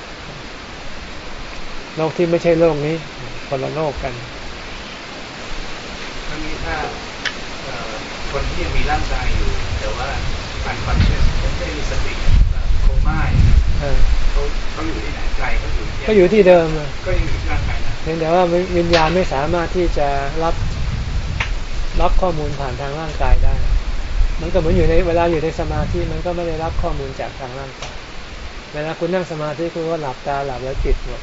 โลกที่ไม่ใช่โลกนี้คนละโลกกันทั้งนี้ถ้าคนที่ยังมีร่างกายอยู่ แต่ว่าการคอนเชสไม่มีสติโคม่า เขาเขาอยู่ที่ไหนไกลเขาอยู่ก็อยู่ที่เดิมก็ยังอยู่ที่ร่างกายนะเพียงแต่ว่าวิญญาณไม่สามารถที่จะรับรับข้อมูลผ่านทางร่างกายได้ มันก็เหมือนอยู่ในเวลาอยู่ในสมาธิมันก็ไม่ได้รับข้อมูลจากทางร่างกาย เวลาคุณนั่งสมาธิคุณก็หลับตาหลับแล้วปิดหมด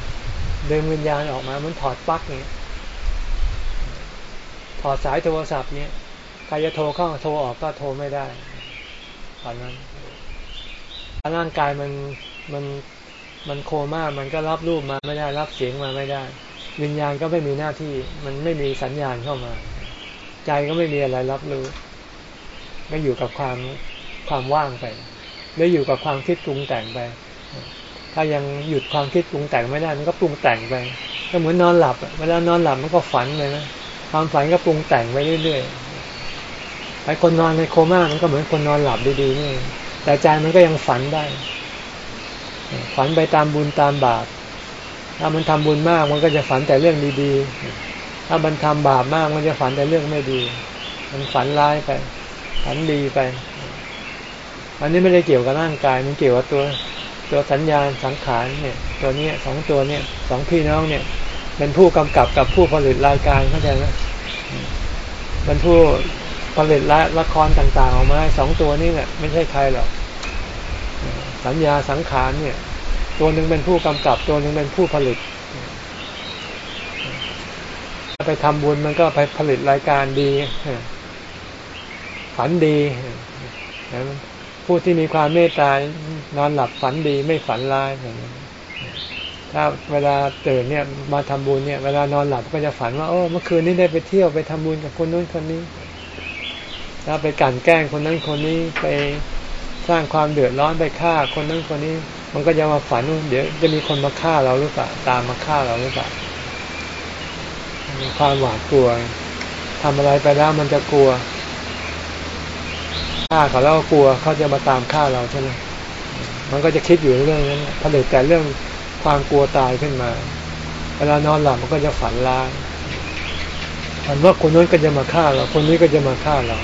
ดึงวิญญาณออกมามันถอดปลั๊กเนี้ยถอดสายโทรศัพท์เนี้ยใครจะโทรเข้าโทรออกก็โทรไม่ได้ตอนนั้นร่างกายมัน มันมันโคม่ามันก็รับรูปมาไม่ได้รับเสียงมาไม่ได้ วิญญาณก็ไม่มีหน้าที่ มันไม่มีสัญญาณเข้ามา ใจก็ไม่มีอะไรรับรู้ ก็อยู่กับความความว่างไปหรืออยู่กับความคิดปรุงแต่งไป ถ้ายังหยุดความคิดปรุงแต่งไม่ได้มันก็ปรุงแต่งไป ก็เหมือนนอนหลับเวลานอนหลับมันก็ฝันเลยนะความฝันก็ปรุงแต่งไปเรื่อยๆไอ้คนนอนในโคม่ามันก็เหมือนคนนอนหลับดีๆนี่แต่ใจมันก็ยังฝันได้ ฝันไปตามบุญตามบาป ถ้ามันทำบุญมากมันก็จะฝันแต่เรื่องดีๆ ถ้ามันทำบาปมากมันจะฝันแต่เรื่องไม่ดี มันฝันร้ายไป ฝันดีไป อันนี้ไม่ได้เกี่ยวกับร่างกาย มันเกี่ยวกับตัวตัวสัญญาณสังขารเนี่ย ตัวนี้สองตัวเนี่ยสองพี่น้องเนี่ย เป็นผู้กำกับกับผู้ผลิตรายการเข้าใจไหมเป็นผู้ผลิตละละครต่างๆออกมาสองตัวนี้เนี่ยไม่ใช่ใครหรอก สัญญาสังขารเนี่ย ตัวหนึ่งเป็นผู้กำกับตัวหนึ่งเป็นผู้ผลิต ไปทำบุญมันก็ไปผลิตรายการดีฝันดีผู้ที่มีความเมตตานอนหลับฝันดีไม่ฝันร้ายถ้าเวลาตื่นเนี่ยมาทำบุญเนี่ยเวลานอนหลับก็จะฝันว่าโอ้เมื่อคืนนี้ได้ไปเที่ยวไปทำบุญกับคนนู้นคนนี้ ถ้าไปกันแกล้งคนนั้นคนนี้ไป สร้างความเดือดร้อนไปฆ่าคนนั้นคนนี้ มันก็จะมาฝันเดี๋ยวจะมีคนมาฆ่าเราหรือเปล่าตามมาฆ่าเราหรือเปล่ามีความหวาดกลัวทำอะไรไปแล้วมันจะกลัวฆ่าเขาแล้วกลัวเขาจะมาตามฆ่าเราใช่ไหมมันก็จะคิดอยู่เรื่องนั้นผลิตแต่เรื่องความกลัวตายขึ้นมาเวลานอนหลับมันก็จะฝันร้ายฝันว่าคนนู้นก็จะมาฆ่าเรา คนนี้ก็จะมาฆ่าเรา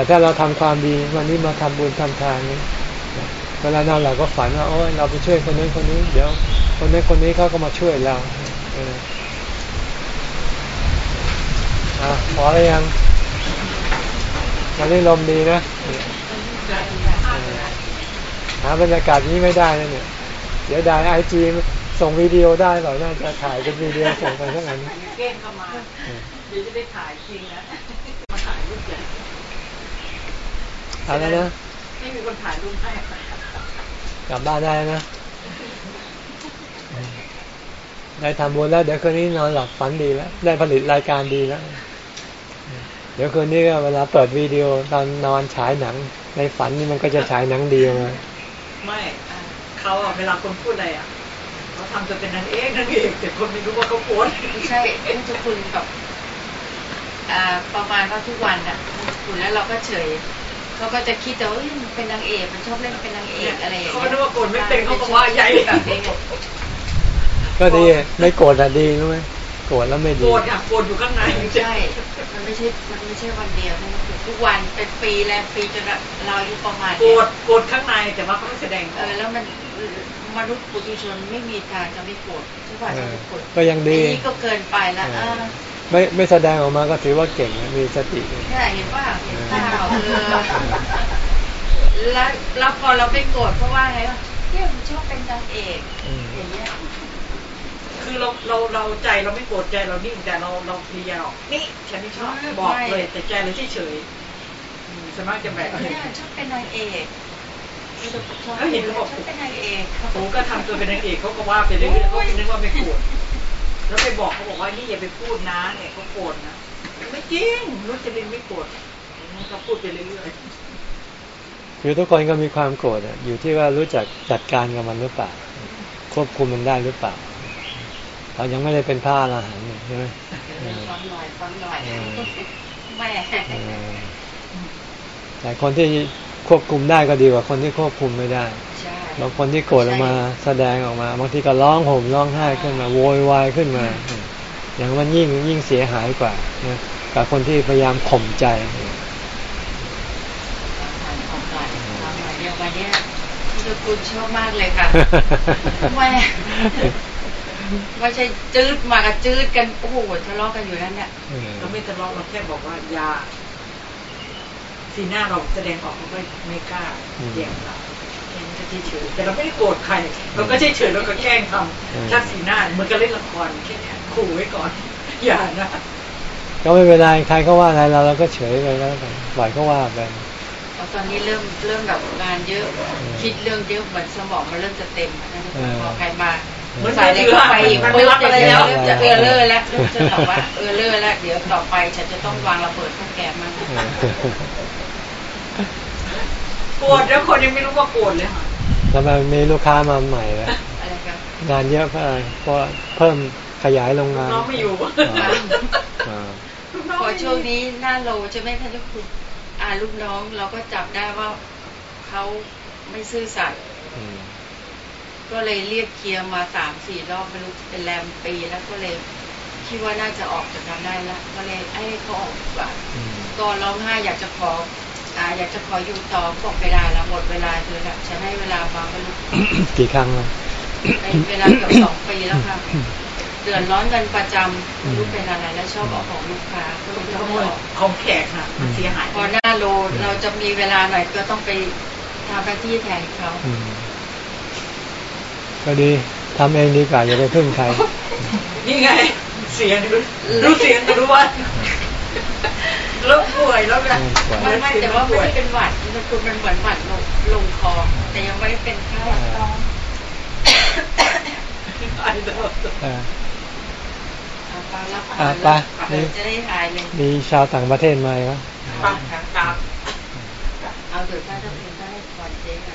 แต่ถ้าเราทำความดีวันนี้มาทำบุญทำทานนี้เวลานอนเราก็ฝันว่าโอ้ยเราไปช่วยคนนั้นคนนี้ เดี๋ยวคนนั้นคนนี้เขาก็มาช่วยเราอ่าพอแล้วยังวันนี้ลมดีนะหาบรรยากาศนี้ไม่ได้นะเนี่ย เดี๋ยวได้ไอจีส่งวิดีโอได้หรอน่าจะถ่ายเป็นวิดีโอส่งไปทั้งนั้นเก้งเข้ามาเดี๋ยวจะได้ถ่ายจริงนะมาถ่ายรูปใหญ่ อะไรนะไม่มีคนถ่ายรูปให้กลับบ้านได้นะได้ทำบุญแล้วเดี๋ยวคืนนี้นอนหลับฝันดีแล้ว ได้ผลิตรายการดีแล้ว เดี๋ยวคืนนี้ก็เวลาเปิดวิดีโอตอนนอนฉายหนัง ในฝันนี่มันก็จะฉายหนังดีมาไม่เขาอะเวลาคนพูดอะไรอะเขาทำจะเป็นนางเอกนางเอกแต่คนไม่รู้ว่าเขาโพสใช่เอ็นจะคุณกับประมาณว่าทุกวันอะคุณแล้วเราก็เฉย เขาก็จะคิดแต่ว่าเป็นนางเอกมันชอบเล่นเป็นนางเอกอะไรอย่างเงี้ยเขาดูว่าโกรธไม่เป็นเขาบอกว่าใหญ่แบบนี้ก็ดีไม่โกรธอะดีรู้ไหมโกรธแล้วไม่ดีโกรธอะโกรธอยู่ข้างในใช่มันไม่ใช่มันไม่ใช่วันเดียวทุกวันเป็นปีแล้วปีจนเราอายุประมาณโกรธโกรธข้างในแต่ว่าเขาไม่แสดงเออแล้วมันมนุษย์ปุถุชนไม่มีทางจะไม่โกรธทุกวันจะไม่โกรธก็ยังดีนี่ก็เกินไปแล้ว ไม่ไม่แสดงออกมาก็ถือว่าเก่งมีสติใช่เห็นว่าเห็นตาเราเออแล้วแล้วพอเราไปโกรธเพราะว่าไงวะเนี่ยมันชอบเป็นนางเอกอืมอย่างเงี้ยคือเราเราเราใจเราไม่โกรธใจเรานิ่งแต่เราเราเคลียร์ออกนี่ฉันไม่ชอบบอกเลยแต่ใจเราเฉยๆอืมส่วนมากจะแบบเนี่ยชอบเป็นนางเอกชอบก็เห็นเขาบอกชอบเป็นนางเอกโอ้ก็ทำตัวเป็นนางเอกเขาก็ว่าไปเรื่อยๆเขาก็นึกว่าไม่โกรธ แล้วไปบอกเขาบอกว่านี่อย่าไปพูดนะเนี่ยเขาโกรธนะไม่จริงรุจรินไม่โกรธเขาพูดไปเรื่อยๆคือทุกคนก็มีความโกรธอะอยู่ที่ว่ารู้จักจัดการกับมันหรือเปล่า ควบคุมมันได้หรือเปล่าเรายังไม่ได้เป็นพระอรหันต์เนี่ยใช่ไหมเออฟังหน่อยฟังหน่อยเออแม่เออแต่คนที่ควบคุมได้ก็ดีกว่าคนที่ควบคุมไม่ได้ใช่ บางคนที่โกรธออกมาแสดงออกมา บางทีก็ร้องห่มร้องไห้ขึ้นมาโวยวายขึ้นมา อย่างมันยิ่งยิ่งเสียหายกว่านะกับคนที่พยายามข่มใจของหน่อยฟังหน่อยอย่างวันเนี้ยพี่ตะกุลชอบมากเลยค่ะแม่ไม่ใช่จืดมากับจืดกันโอ้โหทะเลาะกันอยู่นั่นเนี่ยเออเราไม่ทะเลาะเราแค่บอกว่าอย่าสีหน้าเราแสดงออกเราก็ไม่กล้าแย่งเราแค่นี้ก็ เฉยๆแต่เราไม่ได้โกรธใคร เราก็เฉยๆเราก็แกล้งทำแค่สีหน้าเหมือนกับเล่นละครแค่เนี้ยขู่ไว้ก่อน อย่านะ ก็ไม่เป็นไรใครเขาว่าอะไรเราเราก็เฉยไปแล้วกันปล่อยเขาว่าไปพอตอนนี้เริ่มเริ่มแบบงานเยอะ คิดเรื่องเยอะเหมือนสมองมันเริ่มจะเต็มอะนะเออพอใครมาเหมือนสายเล็กก็ไปอีกมันปึ๊บรับอะไรเดี๋แล้ยววเริ่มจะเออเลอร์แล้วเริ่มจะแบบว่าเออเลอร์แล้วเดี๋ยวต่อไปฉันจะต้องวางระเบิดพวกแกมากเออ โกรธแล้วคนยังไม่รู้ว่าโกรธเลยค่ะทำไมมีลูกค้ามาใหม่แล้วอะไรครับงานเยอะเพราะอะไรเพราะเพิ่มขยายโรงงานน้องไม่อยู่อ่าพอช่วงนี้หน้าโลใช่ไหมคะทุกคนอ่าลูกน้องเราก็จับได้ว่าเขาไม่ซื่อสัตย์อืมก็เลยเรียกเคลียร์มาสามสี่รอบไม่รู้เป็นแรมปีแล้วก็เลยคิดว่าน่าจะออกจากกันได้แล้วก็เลยให้เขาออกดีกว่าอืมก็ร้องไห้อยากจะขอ อ่าอยากจะขออยู่ต่อบอกไม่ได้แล้วหมดเวลาเธอแล้วฉันให้เวลามาไม่รู้กี่ครั้งแล้วเป็นเวลาเกือบสองปีแล้วค่ะเดือดร้อนเงินประจำไม่รู้เป็นอะไรแล้วชอบเอาของลูกค้าก็เลยขต้องโมไม่ยออกของแขกค่ะมันเสียหายพอหน้าโลเราจะมีเวลาหน่อยก็ต้องไปทำหน้าที่แทนเขาอืมก็ดีทำเองดีกว่าอย่าไปพึ่งใครนี่ไง เสียงดูดูเสียงดูว่า แล้วป่วยแล้วไงไม่ไม่แต่ว่าไม่ได้เป็นหวัดมันคือมันเหมือนหวัดลงลงคอ แต่ยังไม่ได้เป็นไข้ไอ้เด้อเออเอาไปรับอะไปเดี๋ยวจะได้หายเลยมีชาวต่างประเทศมาไหมปังตามเอาเดี๋ยวถ้าจะเป็นได้ก่อนเจ๊ไง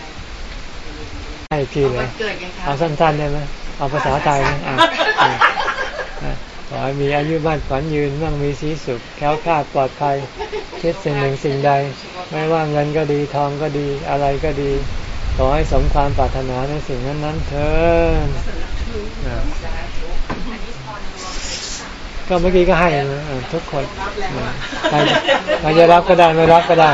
ให้อีกทีเอาเลวัยนเกิดไงคะเอาสั้นๆได้ไหมเอาภาษาไทยนะอะอะอะ ขอให้มีอายุบ้านฝันยืนมั่งมีสีสุขแคล้วคลาปลอดภัยคิดสิ่งหนึ่งสิ่งใด ไม่ว่าเงินก็ดีทองก็ดีอะไรก็ดี ขอให้สมความปรารถนาในสิ่งนั้นๆเถิดอะก็เมื่อกี้ก็ให้นะทุกคนอะใครจะรับก็ได้ไม่รับก็ได้